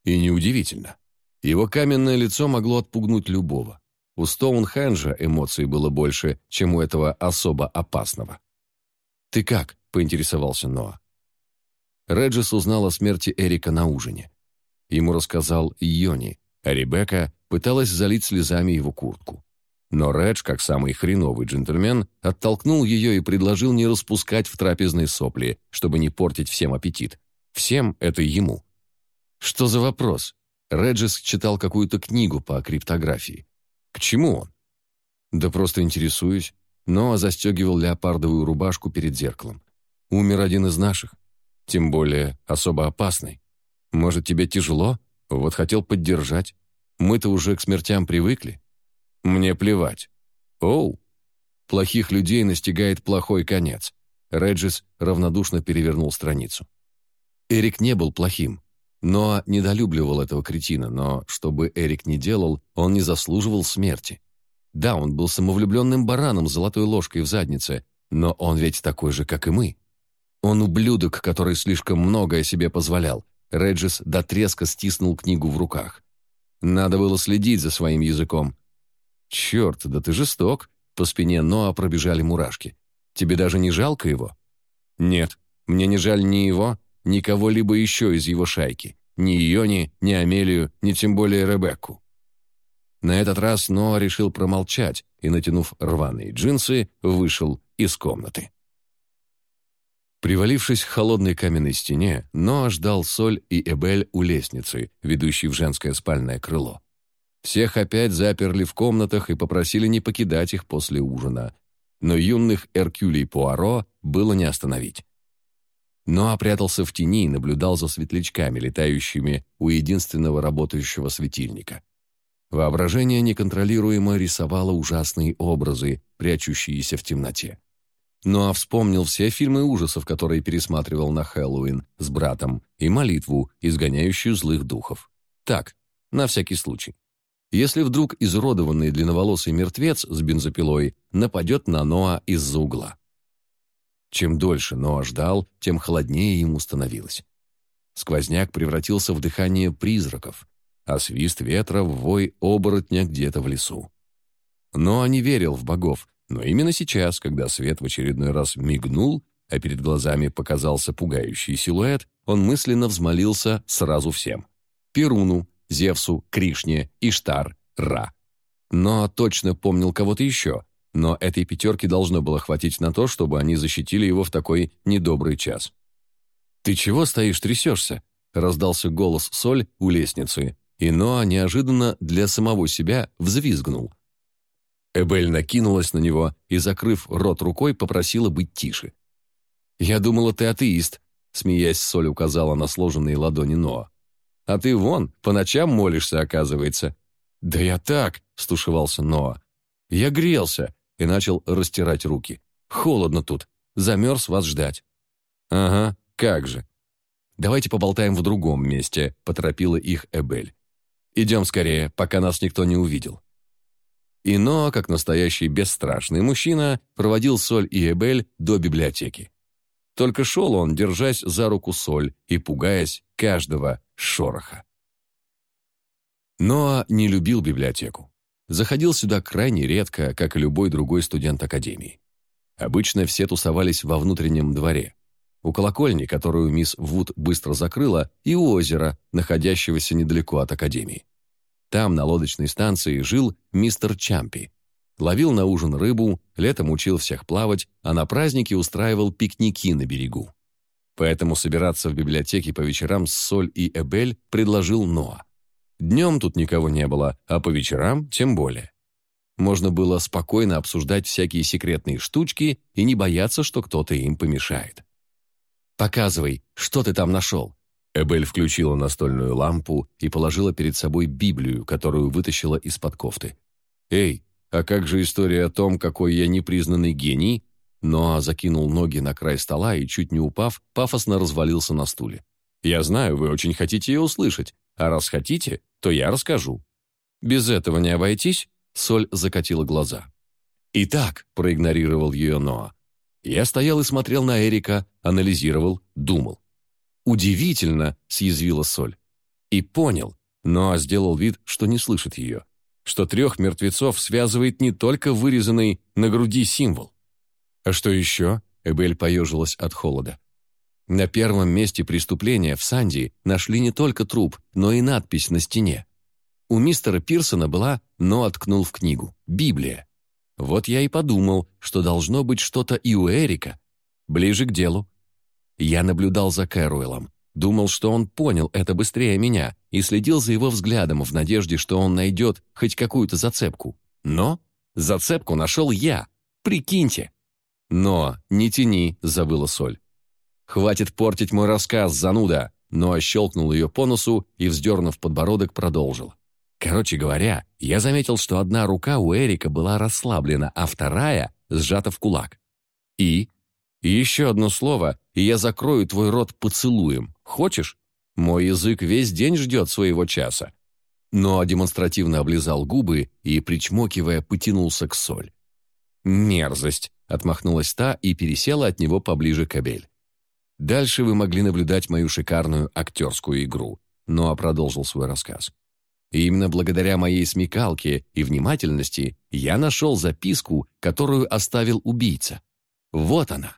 И неудивительно. Его каменное лицо могло отпугнуть любого. У Стоунхенджа эмоций было больше, чем у этого особо опасного. «Ты как?» — поинтересовался Ноа. Реджис узнал о смерти Эрика на ужине. Ему рассказал Йони, а Ребекка пыталась залить слезами его куртку. Но Редж, как самый хреновый джентльмен, оттолкнул ее и предложил не распускать в трапезной сопли, чтобы не портить всем аппетит. Всем это ему. Что за вопрос? Реджис читал какую-то книгу по криптографии. К чему он? Да просто интересуюсь. Но застегивал леопардовую рубашку перед зеркалом. Умер один из наших. Тем более особо опасный. Может, тебе тяжело? Вот хотел поддержать. Мы-то уже к смертям привыкли. Мне плевать. Оу. Плохих людей настигает плохой конец. Реджис равнодушно перевернул страницу. Эрик не был плохим. но недолюбливал этого кретина, но, что бы Эрик ни делал, он не заслуживал смерти. Да, он был самовлюбленным бараном с золотой ложкой в заднице, но он ведь такой же, как и мы. Он ублюдок, который слишком многое себе позволял. Реджис до треска стиснул книгу в руках. Надо было следить за своим языком. «Черт, да ты жесток!» По спине Ноа пробежали мурашки. «Тебе даже не жалко его?» «Нет, мне не жаль ни его, ни кого-либо еще из его шайки. Ни Йони, ни Амелию, ни тем более Ребекку. На этот раз Ноа решил промолчать и, натянув рваные джинсы, вышел из комнаты. Привалившись к холодной каменной стене, Ноа ждал Соль и Эбель у лестницы, ведущей в женское спальное крыло. Всех опять заперли в комнатах и попросили не покидать их после ужина. Но юных Эркюлей Пуаро было не остановить. Ноа прятался в тени и наблюдал за светлячками, летающими у единственного работающего светильника. Воображение неконтролируемо рисовало ужасные образы, прячущиеся в темноте. Ну а вспомнил все фильмы ужасов, которые пересматривал на Хэллоуин с братом, и молитву, изгоняющую злых духов. Так, на всякий случай. Если вдруг изуродованный длинноволосый мертвец с бензопилой нападет на Ноа из-за угла. Чем дольше Ноа ждал, тем холоднее ему становилось. Сквозняк превратился в дыхание призраков, а свист ветра в вой оборотня где-то в лесу. Но не верил в богов, но именно сейчас, когда свет в очередной раз мигнул, а перед глазами показался пугающий силуэт, он мысленно взмолился сразу всем. Перуну, Зевсу, Кришне, Иштар, Ра. Но точно помнил кого-то еще, но этой пятерки должно было хватить на то, чтобы они защитили его в такой недобрый час. «Ты чего стоишь, трясешься?» — раздался голос Соль у лестницы, и Ноа неожиданно для самого себя взвизгнул. Эбель накинулась на него и, закрыв рот рукой, попросила быть тише. «Я думала, ты атеист», — смеясь, Соль указала на сложенные ладони Ноа. «А ты вон, по ночам молишься, оказывается». «Да я так», — стушевался Ноа. «Я грелся и начал растирать руки. Холодно тут, замерз вас ждать». «Ага, как же». «Давайте поболтаем в другом месте», — поторопила их Эбель. Идем скорее, пока нас никто не увидел». И Ноа, как настоящий бесстрашный мужчина, проводил Соль и Эбель до библиотеки. Только шел он, держась за руку Соль и пугаясь каждого шороха. Ноа не любил библиотеку. Заходил сюда крайне редко, как и любой другой студент академии. Обычно все тусовались во внутреннем дворе у колокольни, которую мисс Вуд быстро закрыла, и у озера, находящегося недалеко от академии. Там, на лодочной станции, жил мистер Чампи. Ловил на ужин рыбу, летом учил всех плавать, а на праздники устраивал пикники на берегу. Поэтому собираться в библиотеке по вечерам с Соль и Эбель предложил Ноа. Днем тут никого не было, а по вечерам тем более. Можно было спокойно обсуждать всякие секретные штучки и не бояться, что кто-то им помешает. «Показывай, что ты там нашел?» Эбель включила настольную лампу и положила перед собой Библию, которую вытащила из-под кофты. «Эй, а как же история о том, какой я непризнанный гений?» Ноа закинул ноги на край стола и, чуть не упав, пафосно развалился на стуле. «Я знаю, вы очень хотите ее услышать, а раз хотите, то я расскажу». «Без этого не обойтись?» Соль закатила глаза. «Итак», — проигнорировал ее Ноа, я стоял и смотрел на Эрика, анализировал, думал. «Удивительно!» — съязвила Соль. И понял, но сделал вид, что не слышит ее, что трех мертвецов связывает не только вырезанный на груди символ. «А что еще?» — Эбель поежилась от холода. На первом месте преступления в Санди нашли не только труп, но и надпись на стене. У мистера Пирсона была, но откнул в книгу, Библия. Вот я и подумал, что должно быть что-то и у Эрика. Ближе к делу. Я наблюдал за Кэруэлом. Думал, что он понял это быстрее меня и следил за его взглядом в надежде, что он найдет хоть какую-то зацепку. Но зацепку нашел я. Прикиньте. Но не тяни, забыла Соль. Хватит портить мой рассказ, зануда. Но щелкнул ее по носу и, вздернув подбородок, продолжил. Короче говоря, я заметил, что одна рука у Эрика была расслаблена, а вторая сжата в кулак. И? Еще одно слово, и я закрою твой рот поцелуем. Хочешь? Мой язык весь день ждет своего часа». Но демонстративно облизал губы и, причмокивая, потянулся к соль. «Мерзость!» — отмахнулась та и пересела от него поближе к Абель. Дальше вы могли наблюдать мою шикарную актерскую игру, но продолжил свой рассказ. И именно благодаря моей смекалке и внимательности я нашел записку, которую оставил убийца. Вот она.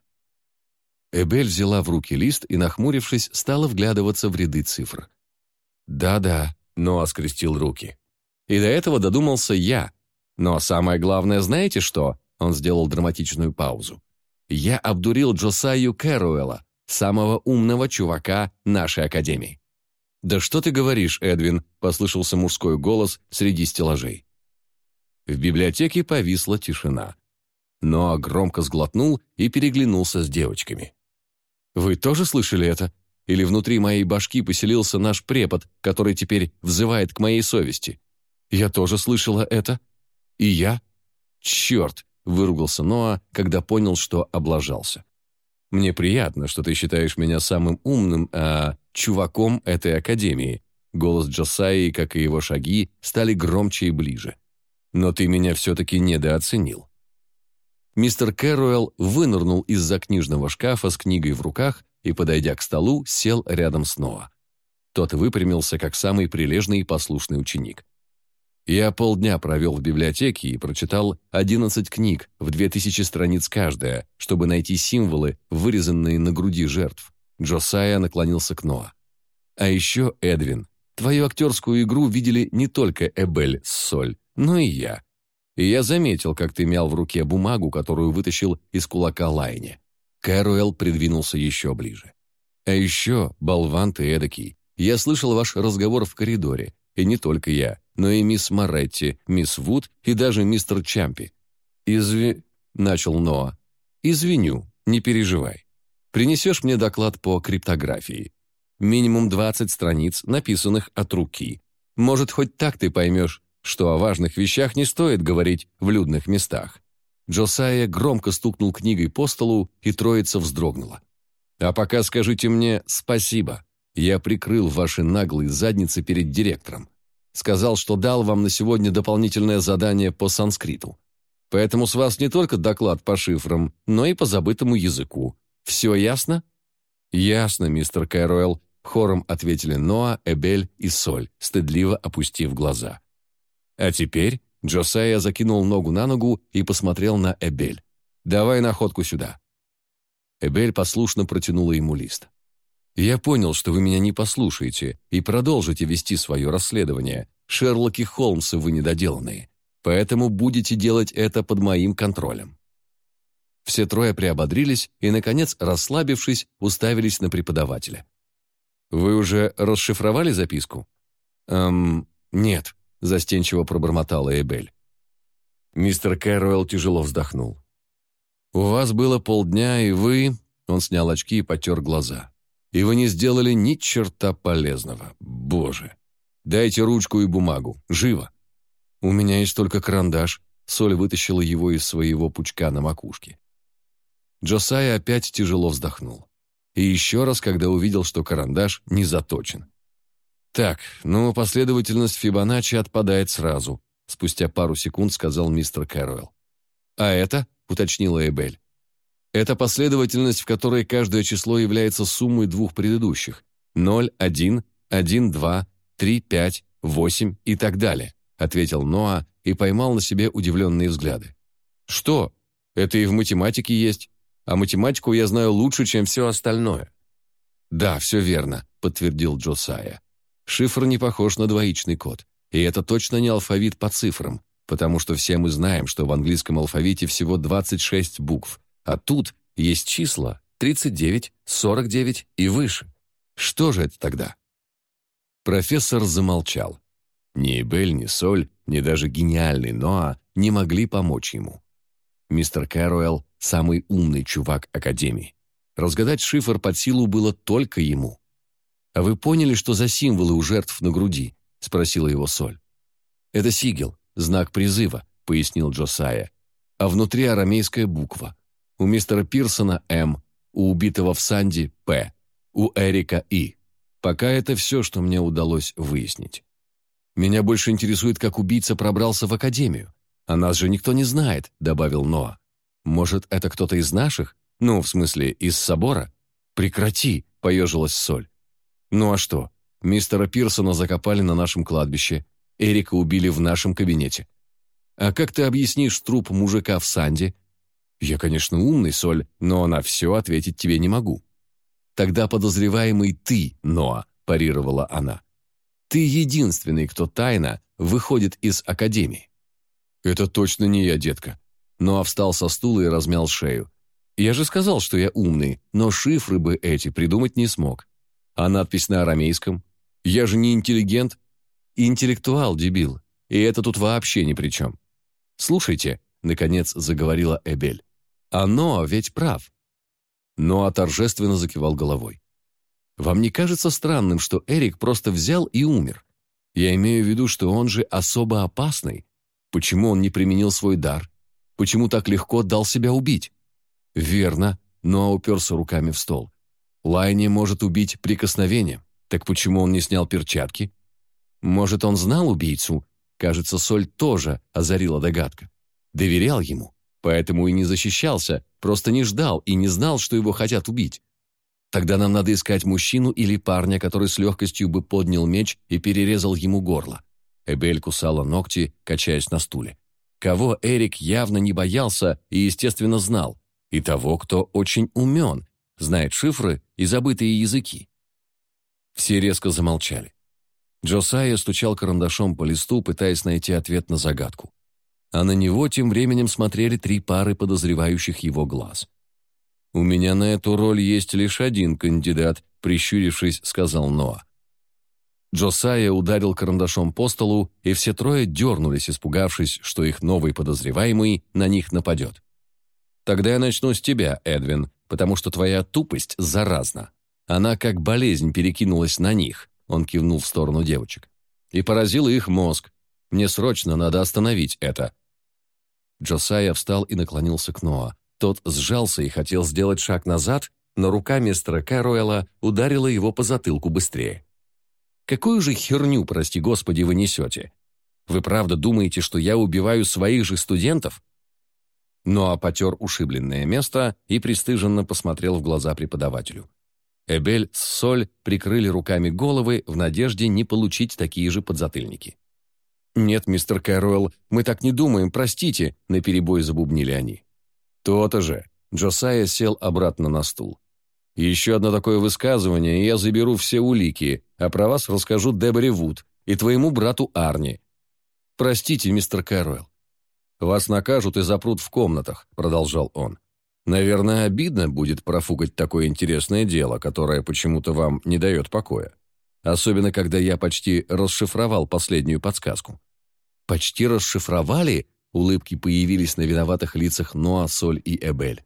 Эбель взяла в руки лист и, нахмурившись, стала вглядываться в ряды цифр. «Да-да», — Ноа скрестил руки. «И до этого додумался я. Но самое главное, знаете что?» Он сделал драматичную паузу. «Я обдурил Джосаю Кэруэлла, самого умного чувака нашей академии». «Да что ты говоришь, Эдвин?» — послышался мужской голос среди стеллажей. В библиотеке повисла тишина. Ноа громко сглотнул и переглянулся с девочками. «Вы тоже слышали это? Или внутри моей башки поселился наш препод, который теперь взывает к моей совести? Я тоже слышала это? И я? Черт!» — выругался Ноа, когда понял, что облажался. «Мне приятно, что ты считаешь меня самым умным, а чуваком этой академии». Голос Джосаи, как и его шаги, стали громче и ближе. «Но ты меня все-таки недооценил. Мистер Кэруэлл вынырнул из-за книжного шкафа с книгой в руках и, подойдя к столу, сел рядом с Ноа. Тот выпрямился, как самый прилежный и послушный ученик. Я полдня провел в библиотеке и прочитал 11 книг в 2000 страниц каждая, чтобы найти символы, вырезанные на груди жертв. Джосайя наклонился к Ноа. А еще, Эдвин, твою актерскую игру видели не только Эбель с Соль, но и я и я заметил, как ты мял в руке бумагу, которую вытащил из кулака Лайне. Кэруэлл придвинулся еще ближе. А еще, болван ты эдакий, я слышал ваш разговор в коридоре, и не только я, но и мисс Моретти, мисс Вуд и даже мистер Чампи. «Изви...» — начал Ноа. «Извиню, не переживай. Принесешь мне доклад по криптографии. Минимум 20 страниц, написанных от руки. Может, хоть так ты поймешь, что о важных вещах не стоит говорить в людных местах. Джосайя громко стукнул книгой по столу, и троица вздрогнула. «А пока скажите мне спасибо. Я прикрыл ваши наглые задницы перед директором. Сказал, что дал вам на сегодня дополнительное задание по санскриту. Поэтому с вас не только доклад по шифрам, но и по забытому языку. Все ясно?» «Ясно, мистер Кайроэл», — хором ответили Ноа, Эбель и Соль, стыдливо опустив глаза. А теперь Джосайя закинул ногу на ногу и посмотрел на Эбель. «Давай находку сюда». Эбель послушно протянула ему лист. «Я понял, что вы меня не послушаете и продолжите вести свое расследование. Шерлоки Холмсы вы недоделанные. Поэтому будете делать это под моим контролем». Все трое приободрились и, наконец, расслабившись, уставились на преподавателя. «Вы уже расшифровали записку?» «Эм, нет», — застенчиво пробормотала Эбель. Мистер Кэруэлл тяжело вздохнул. «У вас было полдня, и вы...» Он снял очки и потер глаза. «И вы не сделали ни черта полезного. Боже! Дайте ручку и бумагу. Живо!» «У меня есть только карандаш». Соль вытащила его из своего пучка на макушке. Джосайя опять тяжело вздохнул. И еще раз, когда увидел, что карандаш не заточен. «Так, ну, последовательность Фибоначчи отпадает сразу», спустя пару секунд сказал мистер Кэруэлл. «А это?» — уточнила Эбель. «Это последовательность, в которой каждое число является суммой двух предыдущих. 0, 1, 1, 2, 3, 5, 8 и так далее», ответил Ноа и поймал на себе удивленные взгляды. «Что? Это и в математике есть. А математику я знаю лучше, чем все остальное». «Да, все верно», — подтвердил Джосайя. Шифр не похож на двоичный код. И это точно не алфавит по цифрам, потому что все мы знаем, что в английском алфавите всего 26 букв, а тут есть числа 39, 49 и выше. Что же это тогда? Профессор замолчал. Ни Эбель, ни Соль, ни даже гениальный Ноа не могли помочь ему. Мистер Кэруэлл – самый умный чувак Академии. Разгадать шифр под силу было только ему. «А вы поняли, что за символы у жертв на груди?» — спросила его Соль. «Это сигел, знак призыва», — пояснил Джосая. «А внутри арамейская буква. У мистера Пирсона М, у убитого в Санди П, у Эрика И. Пока это все, что мне удалось выяснить. Меня больше интересует, как убийца пробрался в академию. «О нас же никто не знает», — добавил Ноа. «Может, это кто-то из наших? Ну, в смысле, из собора?» «Прекрати», — поежилась Соль. «Ну а что? Мистера Пирсона закопали на нашем кладбище. Эрика убили в нашем кабинете. А как ты объяснишь труп мужика в Санде? Я, конечно, умный, Соль, но на все ответить тебе не могу. Тогда подозреваемый ты, Ноа, парировала она. Ты единственный, кто тайно выходит из академии. Это точно не я, детка. Ноа встал со стула и размял шею. Я же сказал, что я умный, но шифры бы эти придумать не смог. А надпись на арамейском? Я же не интеллигент. Интеллектуал, дебил. И это тут вообще ни при чем. «Слушайте», — наконец заговорила Эбель, — «а Ноа ведь прав». Ноа торжественно закивал головой. «Вам не кажется странным, что Эрик просто взял и умер? Я имею в виду, что он же особо опасный. Почему он не применил свой дар? Почему так легко дал себя убить?» «Верно», — Ноа уперся руками в стол. «Лайни может убить прикосновением. Так почему он не снял перчатки? Может, он знал убийцу Кажется, Соль тоже озарила догадка. Доверял ему, поэтому и не защищался, просто не ждал и не знал, что его хотят убить. Тогда нам надо искать мужчину или парня, который с легкостью бы поднял меч и перерезал ему горло. Эбель кусала ногти, качаясь на стуле. Кого Эрик явно не боялся и, естественно, знал. И того, кто очень умен, знает шифры и забытые языки. Все резко замолчали. Джосайя стучал карандашом по листу, пытаясь найти ответ на загадку. А на него тем временем смотрели три пары подозревающих его глаз. «У меня на эту роль есть лишь один кандидат», — прищурившись, сказал Ноа. Джосайя ударил карандашом по столу, и все трое дернулись, испугавшись, что их новый подозреваемый на них нападет. «Тогда я начну с тебя, Эдвин, потому что твоя тупость заразна. Она как болезнь перекинулась на них, он кивнул в сторону девочек. «И поразило их мозг. Мне срочно надо остановить это». Джосайя встал и наклонился к Ноа. Тот сжался и хотел сделать шаг назад, но рука мистера Кэруэлла ударила его по затылку быстрее. «Какую же херню, прости господи, вы несете? Вы правда думаете, что я убиваю своих же студентов?» Ноа потер ушибленное место и пристыженно посмотрел в глаза преподавателю. Эбель с Соль прикрыли руками головы в надежде не получить такие же подзатыльники. «Нет, мистер Кэруэлл, мы так не думаем, простите», — наперебой забубнили они. «То-то же». Джосайя сел обратно на стул. «Еще одно такое высказывание, и я заберу все улики, а про вас расскажу Деборе Вуд и твоему брату Арни. Простите, мистер Кэруэлл. Вас накажут и запрут в комнатах», — продолжал он. Наверное, обидно будет профукать такое интересное дело, которое почему-то вам не дает покоя. Особенно, когда я почти расшифровал последнюю подсказку. «Почти расшифровали?» Улыбки появились на виноватых лицах Ноа, Соль и Эбель.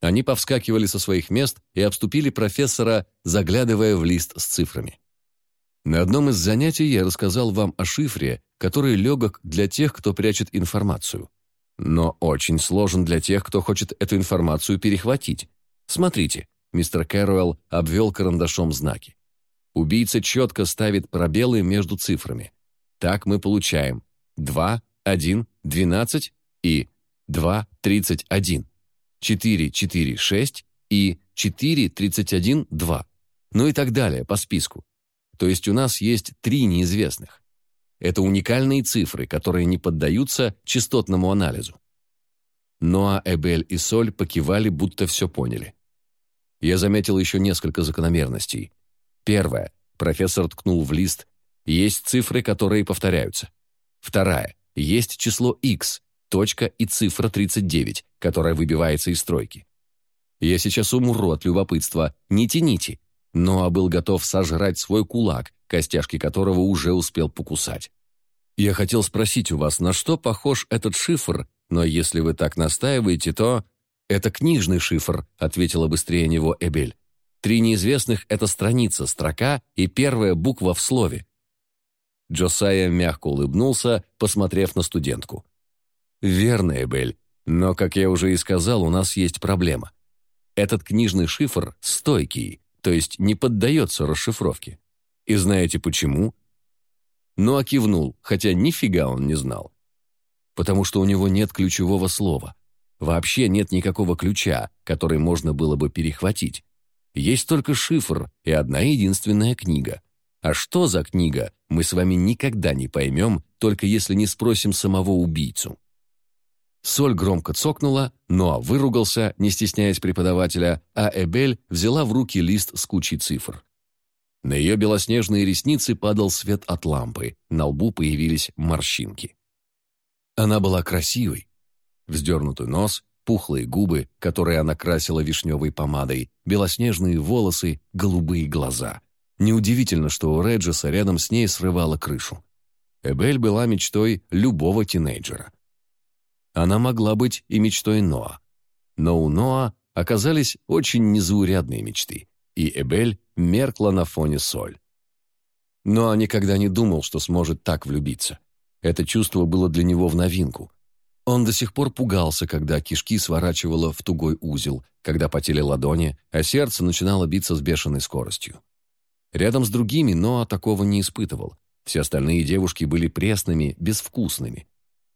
Они повскакивали со своих мест и обступили профессора, заглядывая в лист с цифрами. На одном из занятий я рассказал вам о шифре, который легок для тех, кто прячет информацию но очень сложен для тех, кто хочет эту информацию перехватить. Смотрите, мистер Кэруэлл обвел карандашом знаки. Убийца четко ставит пробелы между цифрами. Так мы получаем 2, 1, 12 и 2, 31, 4, 4, 6 и 4, 31, 2. Ну и так далее по списку. То есть у нас есть три неизвестных. Это уникальные цифры, которые не поддаются частотному анализу. Ноа, Эбель и Соль покивали, будто все поняли. Я заметил еще несколько закономерностей. Первая. Профессор ткнул в лист. Есть цифры, которые повторяются. Вторая. Есть число x, точка и цифра 39, которая выбивается из стройки. Я сейчас умру от любопытства. Не тяните. Ноа был готов сожрать свой кулак, костяшки которого уже успел покусать. «Я хотел спросить у вас, на что похож этот шифр, но если вы так настаиваете, то...» «Это книжный шифр», — ответила быстрее него Эбель. «Три неизвестных — это страница, строка и первая буква в слове». Джосайя мягко улыбнулся, посмотрев на студентку. «Верно, Эбель. Но, как я уже и сказал, у нас есть проблема. Этот книжный шифр стойкий, то есть не поддается расшифровке. И знаете почему? Ноа кивнул, хотя нифига он не знал. Потому что у него нет ключевого слова. Вообще нет никакого ключа, который можно было бы перехватить. Есть только шифр и одна единственная книга. А что за книга, мы с вами никогда не поймем, только если не спросим самого убийцу. Соль громко цокнула, Ноа выругался, не стесняясь преподавателя, а Эбель взяла в руки лист с кучей цифр. На ее белоснежные ресницы падал свет от лампы, на лбу появились морщинки. Она была красивой. Вздернутый нос, пухлые губы, которые она красила вишневой помадой, белоснежные волосы, голубые глаза. Неудивительно, что у Реджеса рядом с ней срывала крышу. Эбель была мечтой любого тинейджера. Она могла быть и мечтой Ноа. Но у Ноа оказались очень незаурядные мечты, и Эбель меркла на фоне соль. Ноа никогда не думал, что сможет так влюбиться. Это чувство было для него в новинку. Он до сих пор пугался, когда кишки сворачивало в тугой узел, когда потели ладони, а сердце начинало биться с бешеной скоростью. Рядом с другими Ноа такого не испытывал. Все остальные девушки были пресными, безвкусными.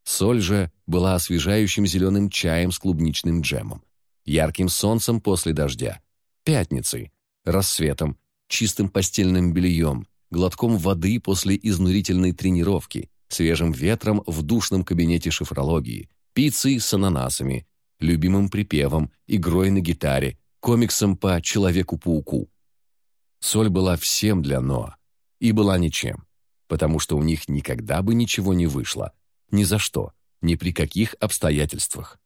Соль же была освежающим зеленым чаем с клубничным джемом, ярким солнцем после дождя, пятницей, рассветом, чистым постельным бельем, глотком воды после изнурительной тренировки, свежим ветром в душном кабинете шифрологии, пиццей с ананасами, любимым припевом, игрой на гитаре, комиксом по Человеку-пауку. Соль была всем для Ноа и была ничем, потому что у них никогда бы ничего не вышло – ни за что, ни при каких обстоятельствах.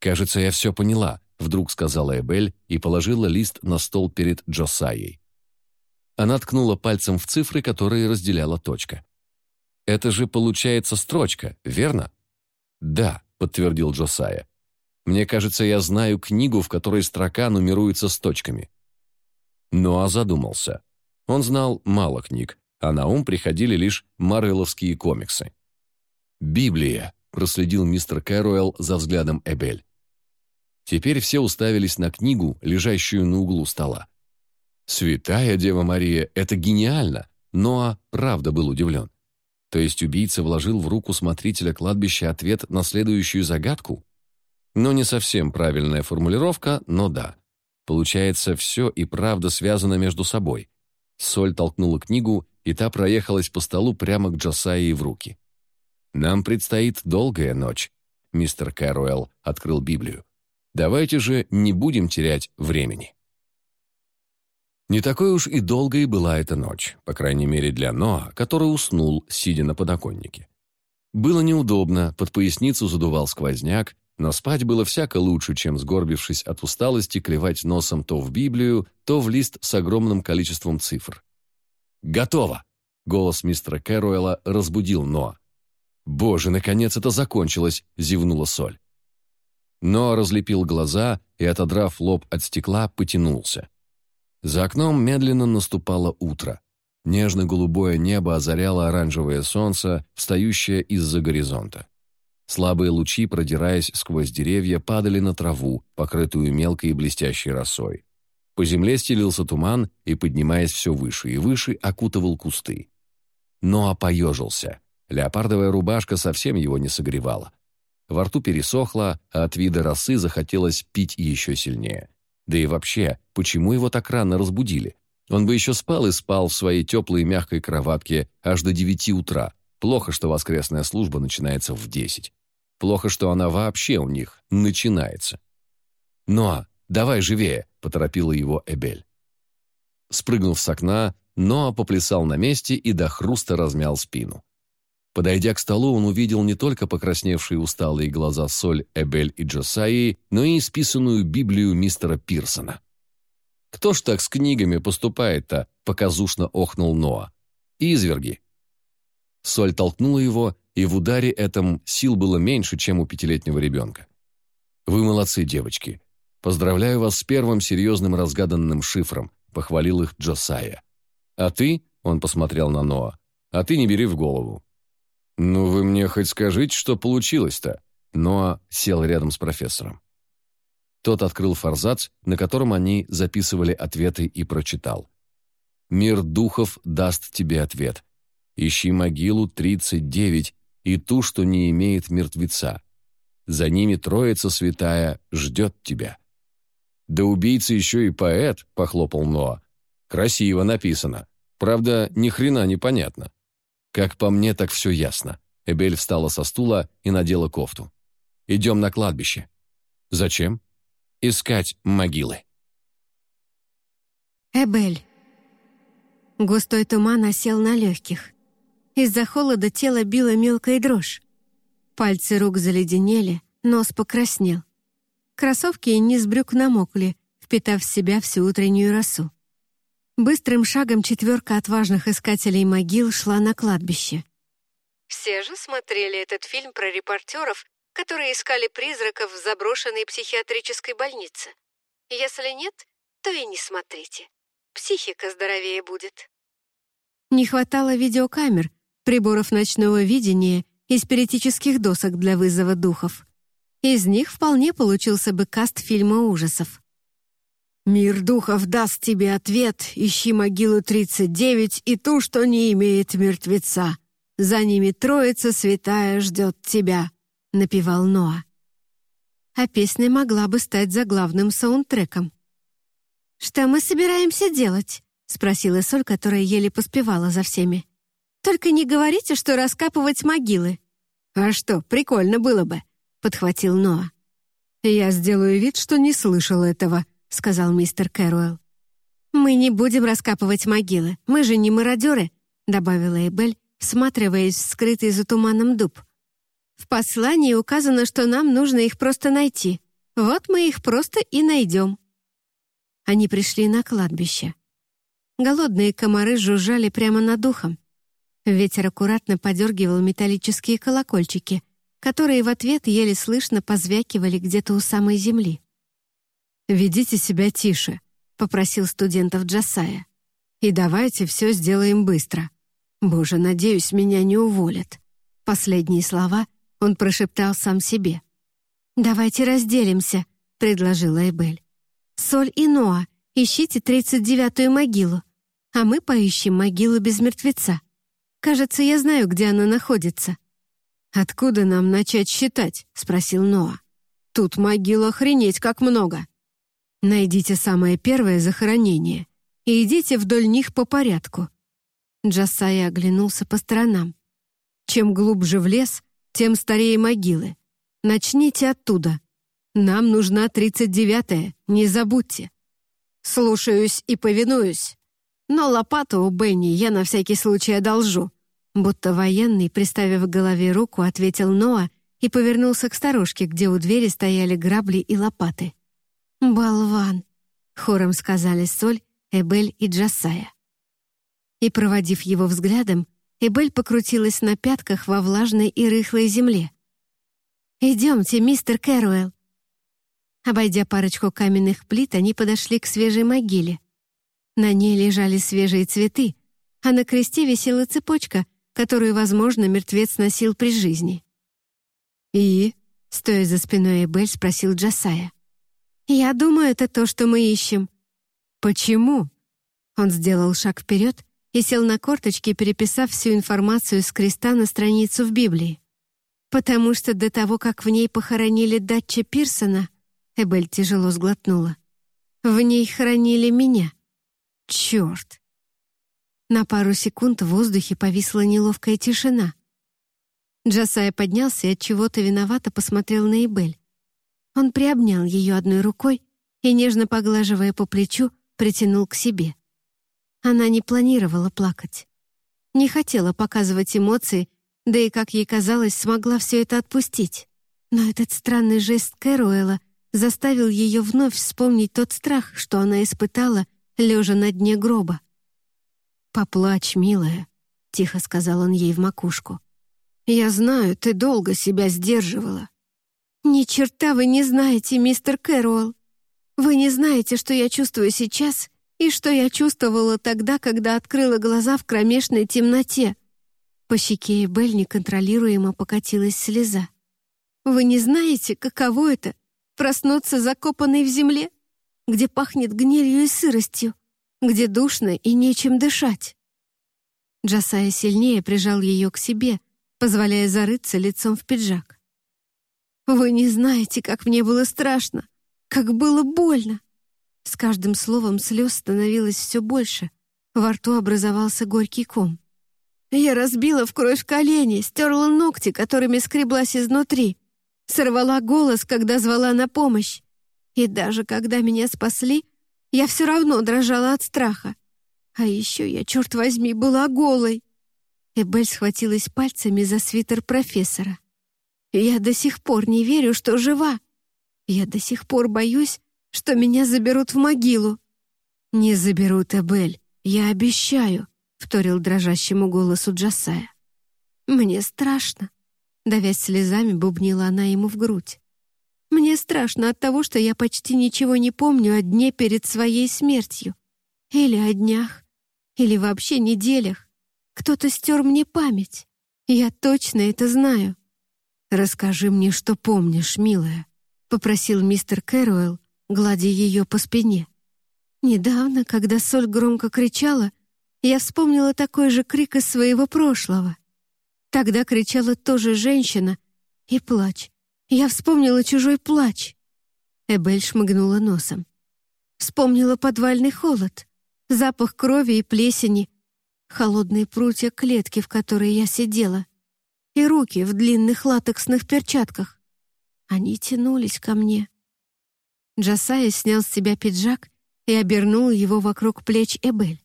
«Кажется, я все поняла», — вдруг сказала Эбель и положила лист на стол перед Джосайей. Она ткнула пальцем в цифры, которые разделяла точка. «Это же получается строчка, верно?» «Да», — подтвердил Джосайя. «Мне кажется, я знаю книгу, в которой строка нумеруется с точками». Ноа задумался. Он знал мало книг, а на ум приходили лишь марвеловские комиксы. «Библия», — проследил мистер Кэруэлл за взглядом Эбель. Теперь все уставились на книгу, лежащую на углу стола. «Святая Дева Мария, это гениально!» Ноа правда был удивлен. То есть убийца вложил в руку смотрителя кладбища ответ на следующую загадку? Но не совсем правильная формулировка, но да. Получается, все и правда связано между собой. Соль толкнула книгу, и та проехалась по столу прямо к Джосайи в руки. «Нам предстоит долгая ночь», — мистер Кэруэлл открыл Библию. «Давайте же не будем терять времени». Не такой уж и долгой была эта ночь, по крайней мере для Ноа, который уснул, сидя на подоконнике. Было неудобно, под поясницу задувал сквозняк, но спать было всяко лучше, чем, сгорбившись от усталости, клевать носом то в Библию, то в лист с огромным количеством цифр. «Готово!» — голос мистера Кэруэлла разбудил Ноа. «Боже, наконец это закончилось!» — зевнула Соль. Но разлепил глаза и, отодрав лоб от стекла, потянулся. За окном медленно наступало утро. Нежно-голубое небо озаряло оранжевое солнце, встающее из-за горизонта. Слабые лучи, продираясь сквозь деревья, падали на траву, покрытую мелкой и блестящей росой. По земле стелился туман и, поднимаясь все выше и выше, окутывал кусты. Но поежился. Леопардовая рубашка совсем его не согревала. Во рту пересохло, а от вида росы захотелось пить еще сильнее. Да и вообще, почему его так рано разбудили? Он бы еще спал и спал в своей теплой мягкой кроватке аж до девяти утра. Плохо, что воскресная служба начинается в десять. Плохо, что она вообще у них начинается. «Ноа, давай живее!» — поторопила его Эбель. Спрыгнув с окна, Ноа поплясал на месте и до хруста размял спину. Подойдя к столу, он увидел не только покрасневшие усталые глаза Соль, Эбель и Джосаи, но и исписанную Библию мистера Пирсона. «Кто ж так с книгами поступает-то?» — показушно охнул Ноа. «Изверги». Соль толкнула его, и в ударе этом сил было меньше, чем у пятилетнего ребенка. «Вы молодцы, девочки. Поздравляю вас с первым серьезным разгаданным шифром», — похвалил их Джосая. «А ты?» — он посмотрел на Ноа. «А ты не бери в голову. «Ну вы мне хоть скажите, что получилось-то?» Ноа сел рядом с профессором. Тот открыл форзац, на котором они записывали ответы и прочитал. «Мир духов даст тебе ответ. Ищи могилу 39 и ту, что не имеет мертвеца. За ними Троица Святая ждет тебя». «Да убийца еще и поэт», — похлопал Ноа. «Красиво написано. Правда, ни хрена не понятно». «Как по мне, так все ясно». Эбель встала со стула и надела кофту. «Идем на кладбище». «Зачем?» искать могилы. Эбель. Густой туман осел на легких. Из-за холода тело било мелкая дрожь. Пальцы рук заледенели, нос покраснел. Кроссовки и низ брюк намокли, впитав в себя всю утреннюю росу. Быстрым шагом четверка отважных искателей могил шла на кладбище. Все же смотрели этот фильм про репортеров, которые искали призраков в заброшенной психиатрической больнице. Если нет, то и не смотрите. Психика здоровее будет. Не хватало видеокамер, приборов ночного видения и спиритических досок для вызова духов. Из них вполне получился бы каст фильма ужасов. «Мир духов даст тебе ответ, ищи могилу 39 и ту, что не имеет мертвеца. За ними троица святая ждет тебя», — напевал Ноа. А песня могла бы стать заглавным саундтреком. «Что мы собираемся делать?» — спросила Соль, которая еле поспевала за всеми. «Только не говорите, что раскапывать могилы». «А что, прикольно было бы», — подхватил Ноа. «Я сделаю вид, что не слышал этого», — сказал мистер Кэруэлл. «Мы не будем раскапывать могилы, мы же не мародеры», — добавила Эбель, всматриваясь в скрытый за туманом дуб. В послании указано, что нам нужно их просто найти. Вот мы их просто и найдем». Они пришли на кладбище. Голодные комары жужжали прямо над ухом. Ветер аккуратно подергивал металлические колокольчики, которые в ответ еле слышно позвякивали где-то у самой земли. «Ведите себя тише», — попросил студентов Джасая. «И давайте все сделаем быстро. Боже, надеюсь, меня не уволят». Последние слова он прошептал сам себе. «Давайте разделимся», — предложила Эбель. «Соль и Ноа, ищите тридцать девятую могилу, а мы поищем могилу без мертвеца. Кажется, я знаю, где она находится». «Откуда нам начать считать?» — спросил Ноа. «Тут могил охренеть как много». «Найдите самое первое захоронение и идите вдоль них по порядку». Джасая оглянулся по сторонам. Чем глубже в лес, тем старее могилы. Начните оттуда. Нам нужна тридцать девятая, не забудьте. Слушаюсь и повинуюсь. Но лопату у Бенни я на всякий случай одолжу. Будто военный, приставив к голове руку, ответил Ноа и повернулся к сторожке, где у двери стояли грабли и лопаты. «Болван!» — хором сказали Соль, Эбель и Джасая. И, проводив его взглядом, Эбель покрутилась на пятках во влажной и рыхлой земле. «Идемте, мистер Кэруэлл». Обойдя парочку каменных плит, они подошли к свежей могиле. На ней лежали свежие цветы, а на кресте висела цепочка, которую, возможно, мертвец носил при жизни. «И?» — стоя за спиной Эбель, спросил Джасая. «Я думаю, это то, что мы ищем». «Почему?» Он сделал шаг вперед и сел на корточки, переписав всю информацию с креста на страницу в Библии. Потому что до того, как в ней похоронили Датча Пирсона, Эбель тяжело сглотнула, в ней хоронили меня. Черт! На пару секунд в воздухе повисла неловкая тишина. Джасая поднялся и от чего-то виновато посмотрел на Эбель. Он приобнял ее одной рукой и, нежно поглаживая по плечу, притянул к себе. Она не планировала плакать. Не хотела показывать эмоции, да и, как ей казалось, смогла все это отпустить. Но этот странный жест Кэруэлла заставил ее вновь вспомнить тот страх, что она испытала, лежа на дне гроба. «Поплачь, милая», — тихо сказал он ей в макушку. «Я знаю, ты долго себя сдерживала». «Ни черта вы не знаете, мистер Кэруэлл. Вы не знаете, что я чувствую сейчас и что я чувствовала тогда, когда открыла глаза в кромешной темноте. По щеке Эбель неконтролируемо покатилась слеза. Вы не знаете, каково это — проснуться закопанной в земле, где пахнет гнилью и сыростью, где душно и нечем дышать?» Джасая сильнее прижал ее к себе, позволяя зарыться лицом в пиджак. «Вы не знаете, как мне было страшно, как было больно!» С каждым словом слез становилось все больше, во рту образовался горький ком. Я разбила в кровь колени, стерла ногти, которыми скреблась изнутри, Сорвала голос, когда звала на помощь. И даже когда меня спасли, я все равно дрожала от страха. А еще я, черт возьми, была голой. Эбель схватилась пальцами за свитер профессора. Я до сих пор не верю, что жива. Я до сих пор боюсь, что меня заберут в могилу. «Не заберут, Эбель, я обещаю», — вторил дрожащему голосу Джасая. «Мне страшно. Давясь слезами, бубнила она ему в грудь. «Мне страшно от того, что я почти ничего не помню о дне перед своей смертью. Или о днях. Или вообще неделях. Кто-то стер мне память. Я точно это знаю». «Расскажи мне, что помнишь, милая», — попросил мистер Кэруэлл, гладя ее по спине. Недавно, когда Соль громко кричала, я вспомнила такой же крик из своего прошлого. Тогда кричала тоже женщина. И плач. Я вспомнила чужой плач. Эбель шмыгнула носом. Вспомнила подвальный холод, запах крови и плесени, холодные прутья клетки, в которой я сидела, и руки в длинных латексных перчатках. Они тянулись ко мне. Джасая снял с себя пиджак и обернул его вокруг плеч Эбель.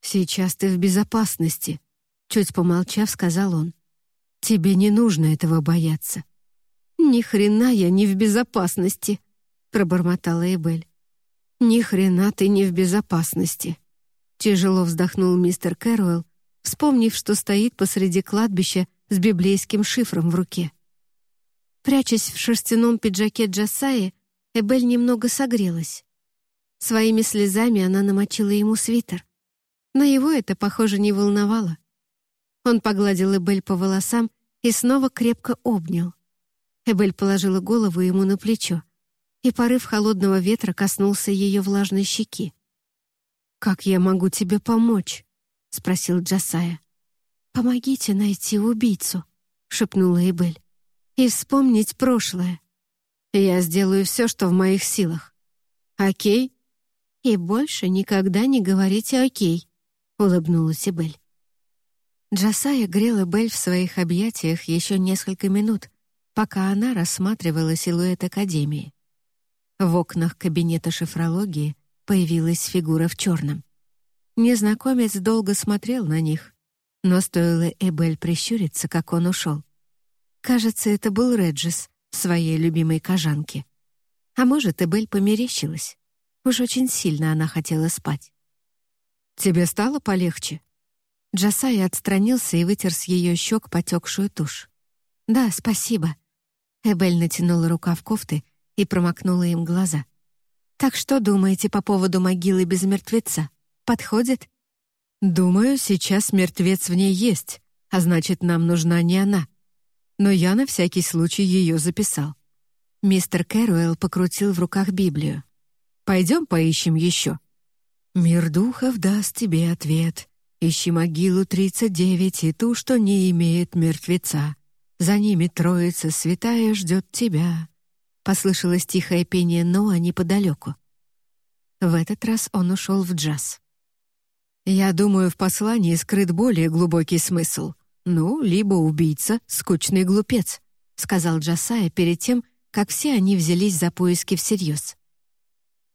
«Сейчас ты в безопасности», Чуть помолчав, сказал он. «Тебе не нужно этого бояться». «Ни хрена я не в безопасности», — пробормотала Эбель. «Ни хрена ты не в безопасности», — тяжело вздохнул мистер Кэруэлл, вспомнив, что стоит посреди кладбища с библейским шифром в руке. Прячась в шерстяном пиджаке Джасаи, Эбель немного согрелась. Своими слезами она намочила ему свитер. Но его это, похоже, не волновало. Он погладил Эбель по волосам и снова крепко обнял. Эбель положила голову ему на плечо, и порыв холодного ветра коснулся ее влажной щеки. «Как я могу тебе помочь?» — спросил Джасая. «Помогите найти убийцу», — шепнула Эбель, «и вспомнить прошлое. Я сделаю все, что в моих силах. Окей?» «И больше никогда не говорите «окей», — улыбнулась Эбель. Джасая грела Бель в своих объятиях еще несколько минут, пока она рассматривала силуэт Академии. В окнах кабинета шифрологии появилась фигура в черном. Незнакомец долго смотрел на них, но стоило Эбель прищуриться, как он ушел. Кажется, это был Реджис своей любимой кожанке. А может, Эбель померещилась. Уж очень сильно она хотела спать. «Тебе стало полегче?» Джасай отстранился и вытер с ее щек потекшую тушь. «Да, спасибо». Эбель натянула рукав кофты и промокнула им глаза. «Так что думаете по поводу могилы без мертвеца? Подходит?» «Думаю, сейчас мертвец в ней есть, а значит, нам нужна не она. Но я на всякий случай ее записал». Мистер Кэруэлл покрутил в руках Библию. «Пойдем поищем еще». «Мир духов даст тебе ответ», Ищи могилу тридцать девять и ту, что не имеет мертвеца. За ними троица святая ждет тебя». Послышалось тихое пение Ноа неподалеку. В этот раз он ушел в джаз. «Я думаю, в послании скрыт более глубокий смысл. Ну, либо убийца, скучный глупец», — сказал Джасая перед тем, как все они взялись за поиски всерьез.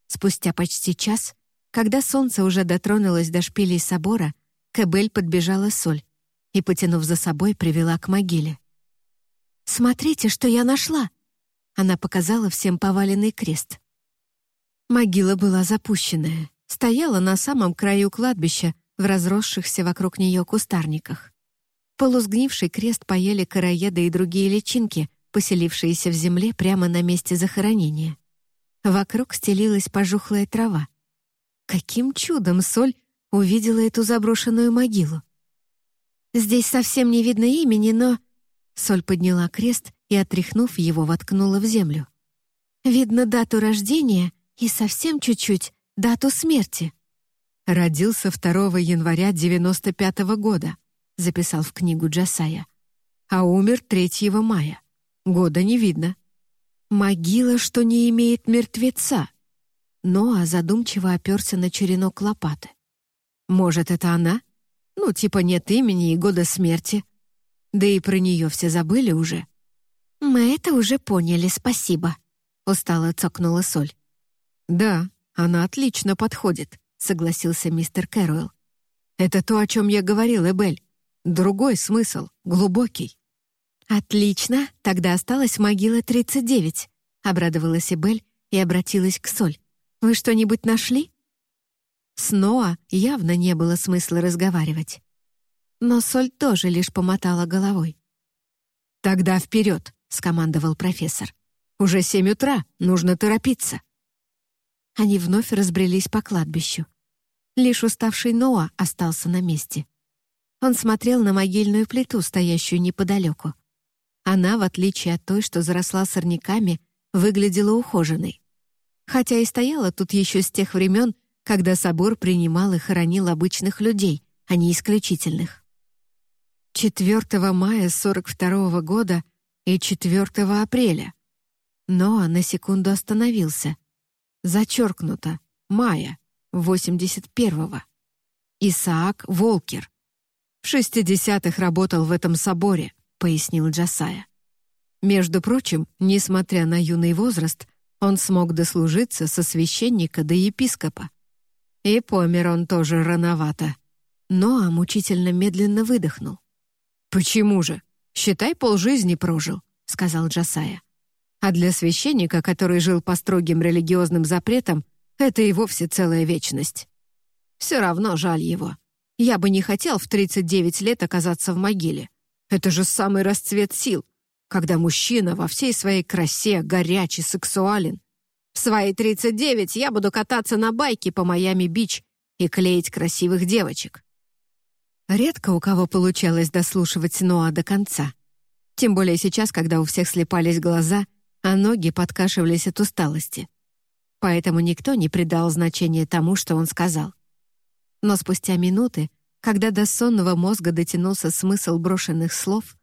Спустя почти час, когда солнце уже дотронулось до шпилей собора, Кэбель подбежала Соль и, потянув за собой, привела к могиле. «Смотрите, что я нашла!» Она показала всем поваленный крест. Могила была запущенная, стояла на самом краю кладбища в разросшихся вокруг нее кустарниках. Полусгнивший крест поели короеды и другие личинки, поселившиеся в земле прямо на месте захоронения. Вокруг стелилась пожухлая трава. Каким чудом соль увидела эту заброшенную могилу. «Здесь совсем не видно имени, но...» Соль подняла крест и, отряхнув его, воткнула в землю. «Видно дату рождения и совсем чуть-чуть дату смерти». «Родился 2 января 95 -го года», — записал в книгу Джасая. «А умер 3 мая. Года не видно». «Могила, что не имеет мертвеца», Ноа задумчиво оперся на черенок лопаты. «Может, это она? Ну, типа нет имени и года смерти. Да и про нее все забыли уже». «Мы это уже поняли, спасибо», — устало цокнула Соль. «Да, она отлично подходит», — согласился мистер Кэруэлл. «Это то, о чем я говорил, Эбель. Другой смысл, глубокий». «Отлично, тогда осталась могила 39», — обрадовалась Эбель и обратилась к Соль. Вы что-нибудь нашли?» С Ноа явно не было смысла разговаривать. Но Соль тоже лишь помотала головой. «Тогда вперед!» — скомандовал профессор. «Уже семь утра, нужно торопиться!» Они вновь разбрелись по кладбищу. Лишь уставший Ноа остался на месте. Он смотрел на могильную плиту, стоящую неподалеку. Она, в отличие от той, что заросла сорняками, выглядела ухоженной хотя и стояла тут еще с тех времен, когда собор принимал и хоронил обычных людей, а не исключительных. 4 мая 42 -го года и 4 апреля. Но на секунду остановился. Зачеркнуто. Мая 81-го. Исаак Волкер. В 60-х работал в этом соборе, пояснил Джасая. Между прочим, несмотря на юный возраст, он смог дослужиться со священника до епископа. И помер он тоже рановато. Ноа мучительно медленно выдохнул. «Почему же? Считай, полжизни прожил», — сказал Джасая. «А для священника, который жил по строгим религиозным запретам, это и вовсе целая вечность. Все равно жаль его. Я бы не хотел в 39 лет оказаться в могиле. Это же самый расцвет сил, когда мужчина во всей своей красе горячий, сексуален. В свои 39 я буду кататься на байке по Майами-Бич и клеить красивых девочек. Редко у кого получалось дослушивать Ноа до конца. Тем более сейчас, когда у всех слепались глаза, а ноги подкашивались от усталости. Поэтому никто не придал значения тому, что он сказал. Но спустя минуты, когда до сонного мозга дотянулся смысл брошенных слов,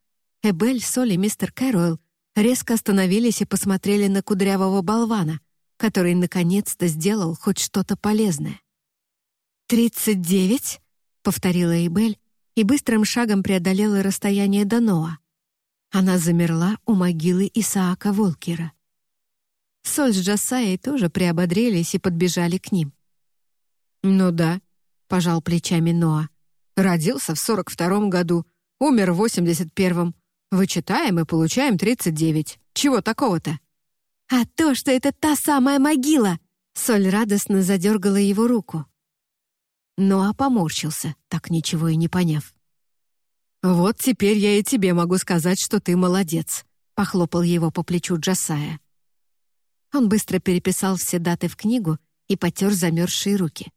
Эбель, Соль и мистер Кэруэлл резко остановились и посмотрели на кудрявого болвана, который наконец-то сделал хоть что-то полезное. «Тридцать девять?» — повторила Эбель и быстрым шагом преодолела расстояние до Ноа. Она замерла у могилы Исаака Волкера. Соль с Джасаей тоже приободрились и подбежали к ним. «Ну да», — пожал плечами Ноа. «Родился в сорок втором году, умер в восемьдесят первом. Вычитаем и получаем 39. Чего такого-то?» «А то, что это та самая могила!» Соль радостно задергала его руку. Ну а поморщился, так ничего и не поняв. «Вот теперь я и тебе могу сказать, что ты молодец», — похлопал его по плечу Джасая. Он быстро переписал все даты в книгу и потер замерзшие руки.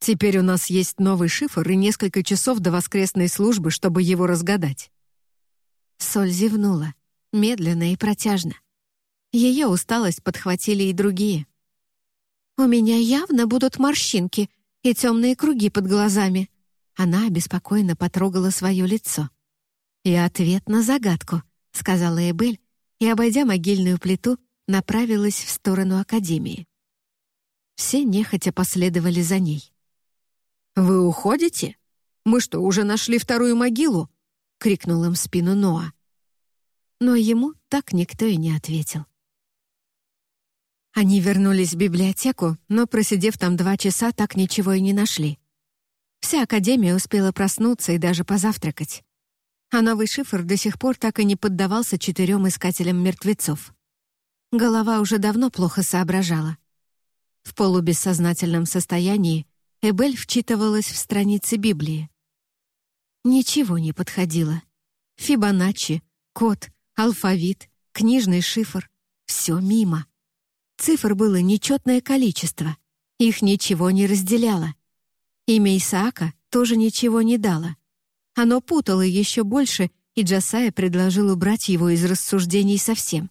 «Теперь у нас есть новый шифр и несколько часов до воскресной службы, чтобы его разгадать. Соль зевнула, медленно и протяжно. Ее усталость подхватили и другие. «У меня явно будут морщинки и темные круги под глазами». Она обеспокоенно потрогала свое лицо. «И ответ на загадку», — сказала Эбель, и, обойдя могильную плиту, направилась в сторону Академии. Все нехотя последовали за ней. «Вы уходите? Мы что, уже нашли вторую могилу?» — крикнул им в спину Ноа. Но ему так никто и не ответил. Они вернулись в библиотеку, но, просидев там два часа, так ничего и не нашли. Вся Академия успела проснуться и даже позавтракать. А новый шифр до сих пор так и не поддавался четырем искателям мертвецов. Голова уже давно плохо соображала. В полубессознательном состоянии Эбель вчитывалась в страницы Библии. Ничего не подходило. Фибоначчи, код, алфавит, книжный шифр — все мимо. Цифр было нечетное количество. Их ничего не разделяло. Имя Исаака тоже ничего не дало. Оно путало еще больше и Джасая предложил убрать его из рассуждений совсем.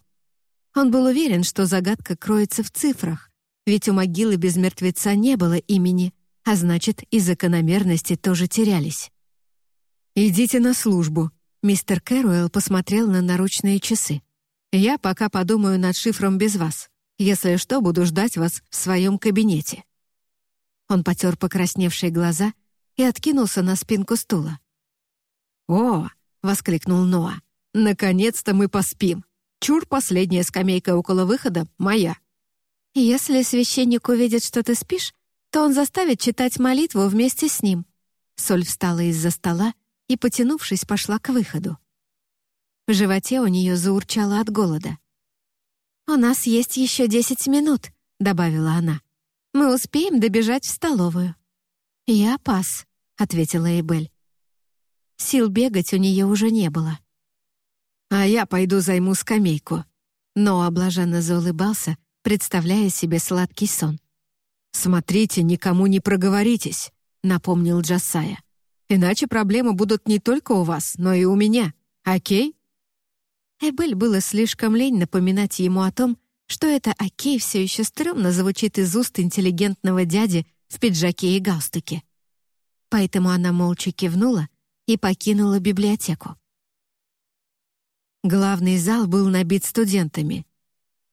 Он был уверен, что загадка кроется в цифрах, ведь у могилы без мертвеца не было имени, а значит, и закономерности тоже терялись. «Идите на службу», — мистер Кэруэлл посмотрел на наручные часы. «Я пока подумаю над шифром без вас. Если что, буду ждать вас в своем кабинете». Он потер покрасневшие глаза и откинулся на спинку стула. «О!» — воскликнул Ноа. «Наконец-то мы поспим! Чур, последняя скамейка около выхода моя!» «Если священник увидит, что ты спишь, то он заставит читать молитву вместе с ним». Соль встала из-за стола и, потянувшись, пошла к выходу. В животе у нее заурчало от голода. «У нас есть еще десять минут», — добавила она. «Мы успеем добежать в столовую». «Я пас», — ответила Эбель. Сил бегать у нее уже не было. «А я пойду займу скамейку». Но облаженно заулыбался, представляя себе сладкий сон. «Смотрите, никому не проговоритесь», — напомнил Джасая. «Иначе проблемы будут не только у вас, но и у меня. Окей?» Эбель было слишком лень напоминать ему о том, что это «окей» все еще стрёмно звучит из уст интеллигентного дяди в пиджаке и галстуке. Поэтому она молча кивнула и покинула библиотеку. Главный зал был набит студентами.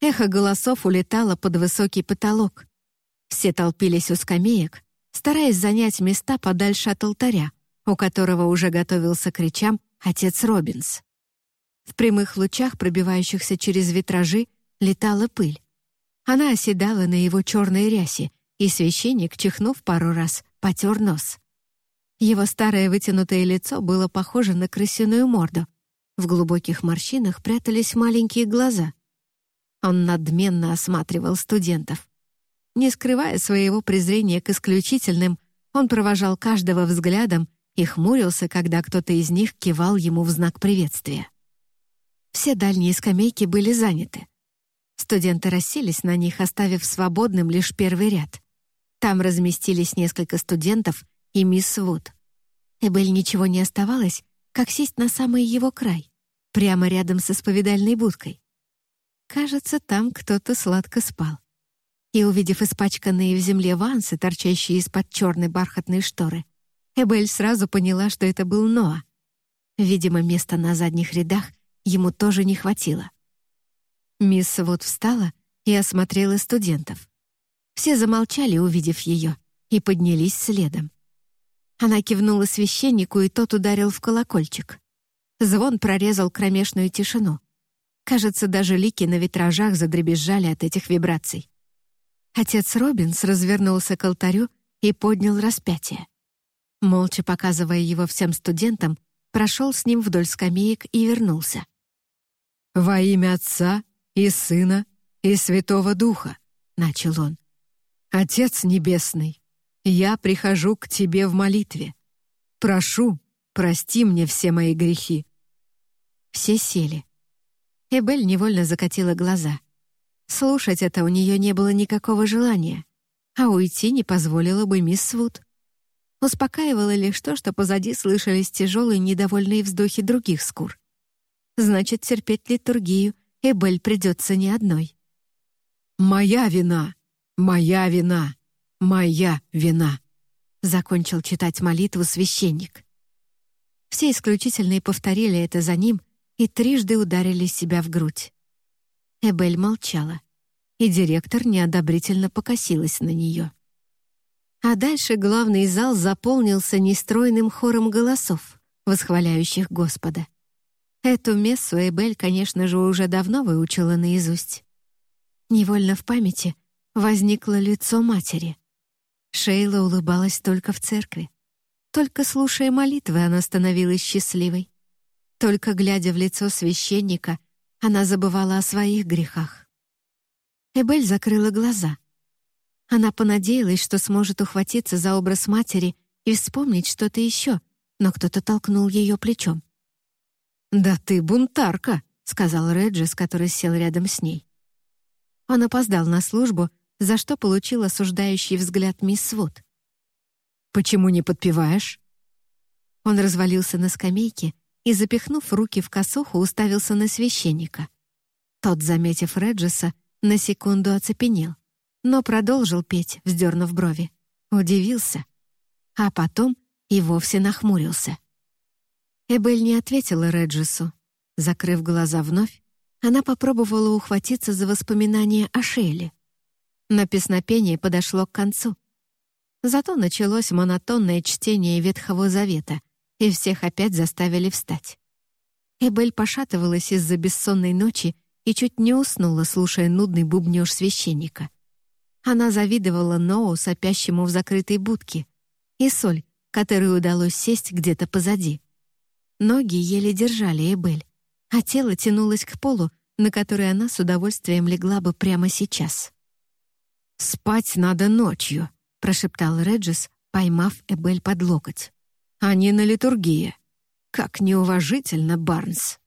Эхо голосов улетало под высокий потолок. Все толпились у скамеек, стараясь занять места подальше от алтаря, у которого уже готовился к речам отец Робинс. В прямых лучах, пробивающихся через витражи, летала пыль. Она оседала на его черной рясе, и священник, чихнув пару раз, потер нос. Его старое вытянутое лицо было похоже на крысиную морду. В глубоких морщинах прятались маленькие глаза. Он надменно осматривал студентов. Не скрывая своего презрения к исключительным, он провожал каждого взглядом и хмурился, когда кто-то из них кивал ему в знак приветствия. Все дальние скамейки были заняты. Студенты расселись на них, оставив свободным лишь первый ряд. Там разместились несколько студентов и мисс Вуд. Эбель ничего не оставалось, как сесть на самый его край, прямо рядом со исповедальной будкой. Кажется, там кто-то сладко спал. И, увидев испачканные в земле вансы, торчащие из-под черной бархатной шторы, Эбель сразу поняла, что это был Ноа. Видимо, места на задних рядах ему тоже не хватило. Мисс вот встала и осмотрела студентов. Все замолчали, увидев ее, и поднялись следом. Она кивнула священнику, и тот ударил в колокольчик. Звон прорезал кромешную тишину. Кажется, даже лики на витражах задребезжали от этих вибраций. Отец Робинс развернулся к алтарю и поднял распятие. Молча показывая его всем студентам, прошел с ним вдоль скамеек и вернулся. «Во имя Отца и Сына и Святого Духа», — начал он. «Отец Небесный, я прихожу к Тебе в молитве. Прошу, прости мне все мои грехи». Все сели. Эбель невольно закатила глаза. Слушать это у нее не было никакого желания, а уйти не позволила бы мисс Свуд. Успокаивало лишь то, что позади слышались тяжелые недовольные вздохи других скур. Значит, терпеть литургию Эбель придется не одной. «Моя вина! Моя вина! Моя вина!» Закончил читать молитву священник. Все исключительные повторили это за ним и трижды ударили себя в грудь. Эбель молчала, и директор неодобрительно покосилась на нее. А дальше главный зал заполнился нестройным хором голосов, восхваляющих Господа. Эту мессу Эбель, конечно же, уже давно выучила наизусть. Невольно в памяти возникло лицо матери. Шейла улыбалась только в церкви. Только слушая молитвы, она становилась счастливой. Только глядя в лицо священника, она забывала о своих грехах. Эбель закрыла глаза. Она понадеялась, что сможет ухватиться за образ матери и вспомнить что-то еще, но кто-то толкнул ее плечом. «Да ты бунтарка», — сказал Реджис, который сел рядом с ней. Он опоздал на службу, за что получил осуждающий взгляд мисс Вуд. «Почему не подпеваешь?» Он развалился на скамейке и, запихнув руки в косуху, уставился на священника. Тот, заметив Реджеса, на секунду оцепенел, но продолжил петь, вздернув брови. Удивился. А потом и вовсе нахмурился. Эбель не ответила Реджесу. Закрыв глаза вновь, она попробовала ухватиться за воспоминания о Шейле. Но песнопение подошло к концу. Зато началось монотонное чтение Ветхого Завета, и всех опять заставили встать. Эбель пошатывалась из-за бессонной ночи и чуть не уснула, слушая нудный бубнёж священника. Она завидовала Ноу, сопящему в закрытой будке, и Соль, которой удалось сесть где-то позади. Ноги еле держали Эбель, а тело тянулось к полу, на который она с удовольствием легла бы прямо сейчас. «Спать надо ночью», — прошептал Реджис, поймав Эбель под локоть. «А не на литургии. Как неуважительно, Барнс!»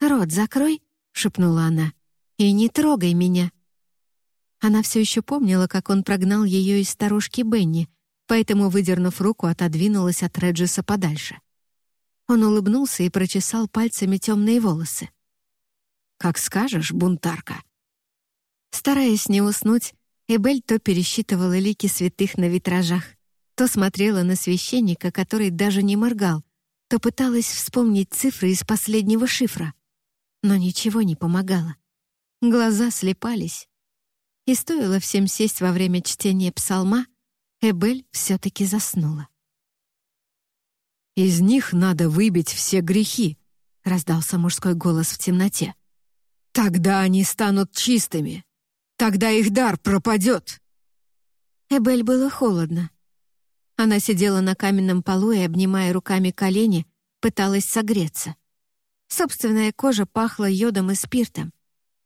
«Рот закрой», — шепнула она, — «и не трогай меня». Она все еще помнила, как он прогнал ее из старушки Бенни, поэтому, выдернув руку, отодвинулась от Реджиса подальше. Он улыбнулся и прочесал пальцами темные волосы. «Как скажешь, бунтарка». Стараясь не уснуть, Эбель то пересчитывала лики святых на витражах, то смотрела на священника, который даже не моргал, то пыталась вспомнить цифры из последнего шифра. Но ничего не помогало. Глаза слепались. И стоило всем сесть во время чтения псалма, Эбель все-таки заснула. «Из них надо выбить все грехи», — раздался мужской голос в темноте. «Тогда они станут чистыми. Тогда их дар пропадет». Эбель было холодно. Она сидела на каменном полу и, обнимая руками колени, пыталась согреться. Собственная кожа пахла йодом и спиртом.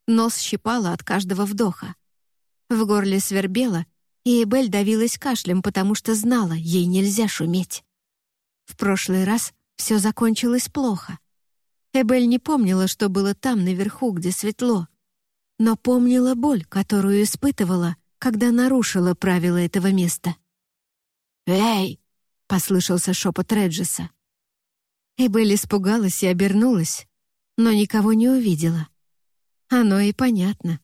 Нос щипала от каждого вдоха. В горле свербело, и Эбель давилась кашлем, потому что знала, ей нельзя шуметь. В прошлый раз все закончилось плохо. Эбель не помнила, что было там, наверху, где светло, но помнила боль, которую испытывала, когда нарушила правила этого места. «Эй!» — послышался шепот Реджеса. Эбель испугалась и обернулась, но никого не увидела. Оно и понятно.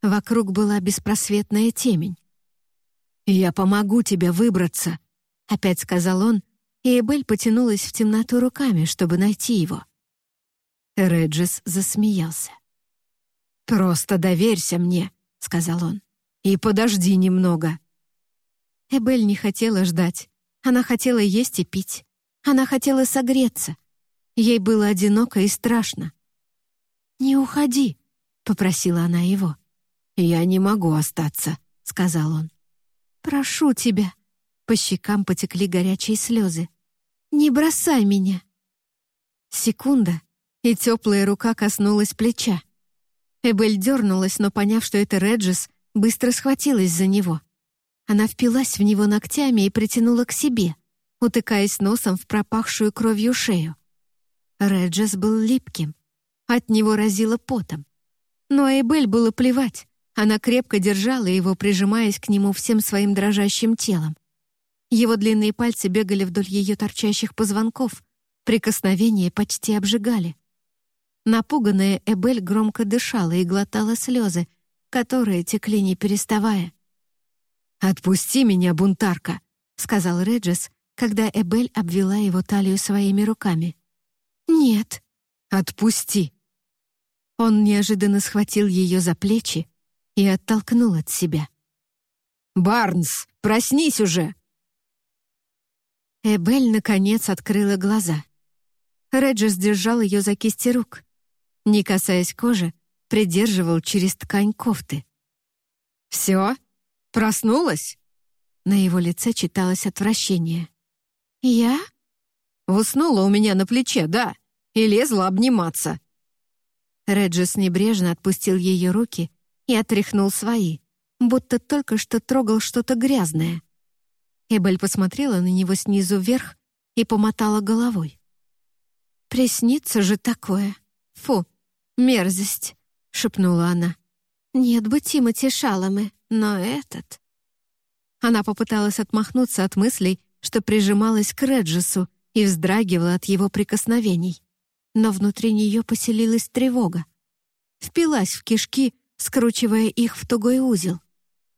Вокруг была беспросветная темень. «Я помогу тебе выбраться», — опять сказал он, и Эбель потянулась в темноту руками, чтобы найти его. Реджис засмеялся. «Просто доверься мне», — сказал он, — «и подожди немного». Эбель не хотела ждать. Она хотела есть и пить. Она хотела согреться. Ей было одиноко и страшно. «Не уходи», — попросила она его. «Я не могу остаться», — сказал он. «Прошу тебя», по щекам потекли горячие слезы. «Не бросай меня!» Секунда, и теплая рука коснулась плеча. Эбель дернулась, но, поняв, что это Реджис, быстро схватилась за него. Она впилась в него ногтями и притянула к себе, утыкаясь носом в пропахшую кровью шею. Реджис был липким. От него разило потом. Но Эбель было плевать. Она крепко держала его, прижимаясь к нему всем своим дрожащим телом. Его длинные пальцы бегали вдоль ее торчащих позвонков. Прикосновения почти обжигали. Напуганная Эбель громко дышала и глотала слезы, которые текли не переставая. «Отпусти меня, бунтарка», — сказал Реджес, когда Эбель обвела его талию своими руками. «Нет». «Отпусти». Он неожиданно схватил ее за плечи и оттолкнул от себя. «Барнс, проснись уже!» Эбель, наконец, открыла глаза. Реджис держал ее за кисти рук. Не касаясь кожи, придерживал через ткань кофты. «Все? Проснулась?» На его лице читалось отвращение. «Я?» «Уснула у меня на плече, да, и лезла обниматься». Реджис небрежно отпустил ее руки и отряхнул свои, будто только что трогал что-то грязное. Эбель посмотрела на него снизу вверх и помотала головой. «Приснится же такое! Фу, мерзость!» — шепнула она. «Нет бы Тимати Шаломы, но этот...» Она попыталась отмахнуться от мыслей, что прижималась к Реджесу и вздрагивала от его прикосновений. но внутри нее поселилась тревога. Впилась в кишки, скручивая их в тугой узел.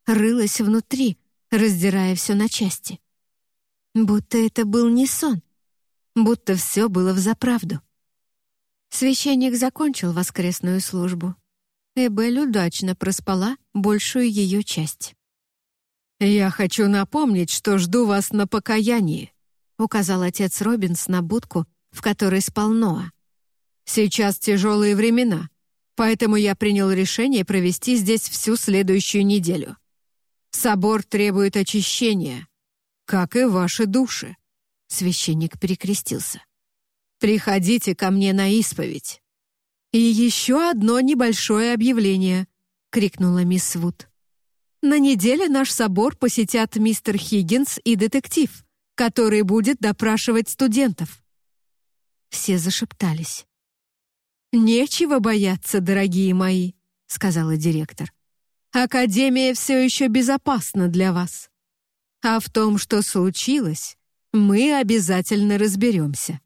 Рылась внутри, раздирая все на части. Будто это был не сон, будто все было взаправду. Священник закончил воскресную службу. Эбель удачно проспала большую ее часть. «Я хочу напомнить, что жду вас на покаянии», указал отец Робинс на будку, в которой спал Ноа. «Сейчас тяжелые времена, поэтому я принял решение провести здесь всю следующую неделю. Собор требует очищения, как и ваши души». Священник перекрестился. «Приходите ко мне на исповедь». «И еще одно небольшое объявление», — крикнула мисс Вуд. «На неделе наш собор посетят мистер Хиггинс и детектив, который будет допрашивать студентов». Все зашептались. «Нечего бояться, дорогие мои», — сказала директор. «Академия все еще безопасна для вас. А в том, что случилось, мы обязательно разберемся».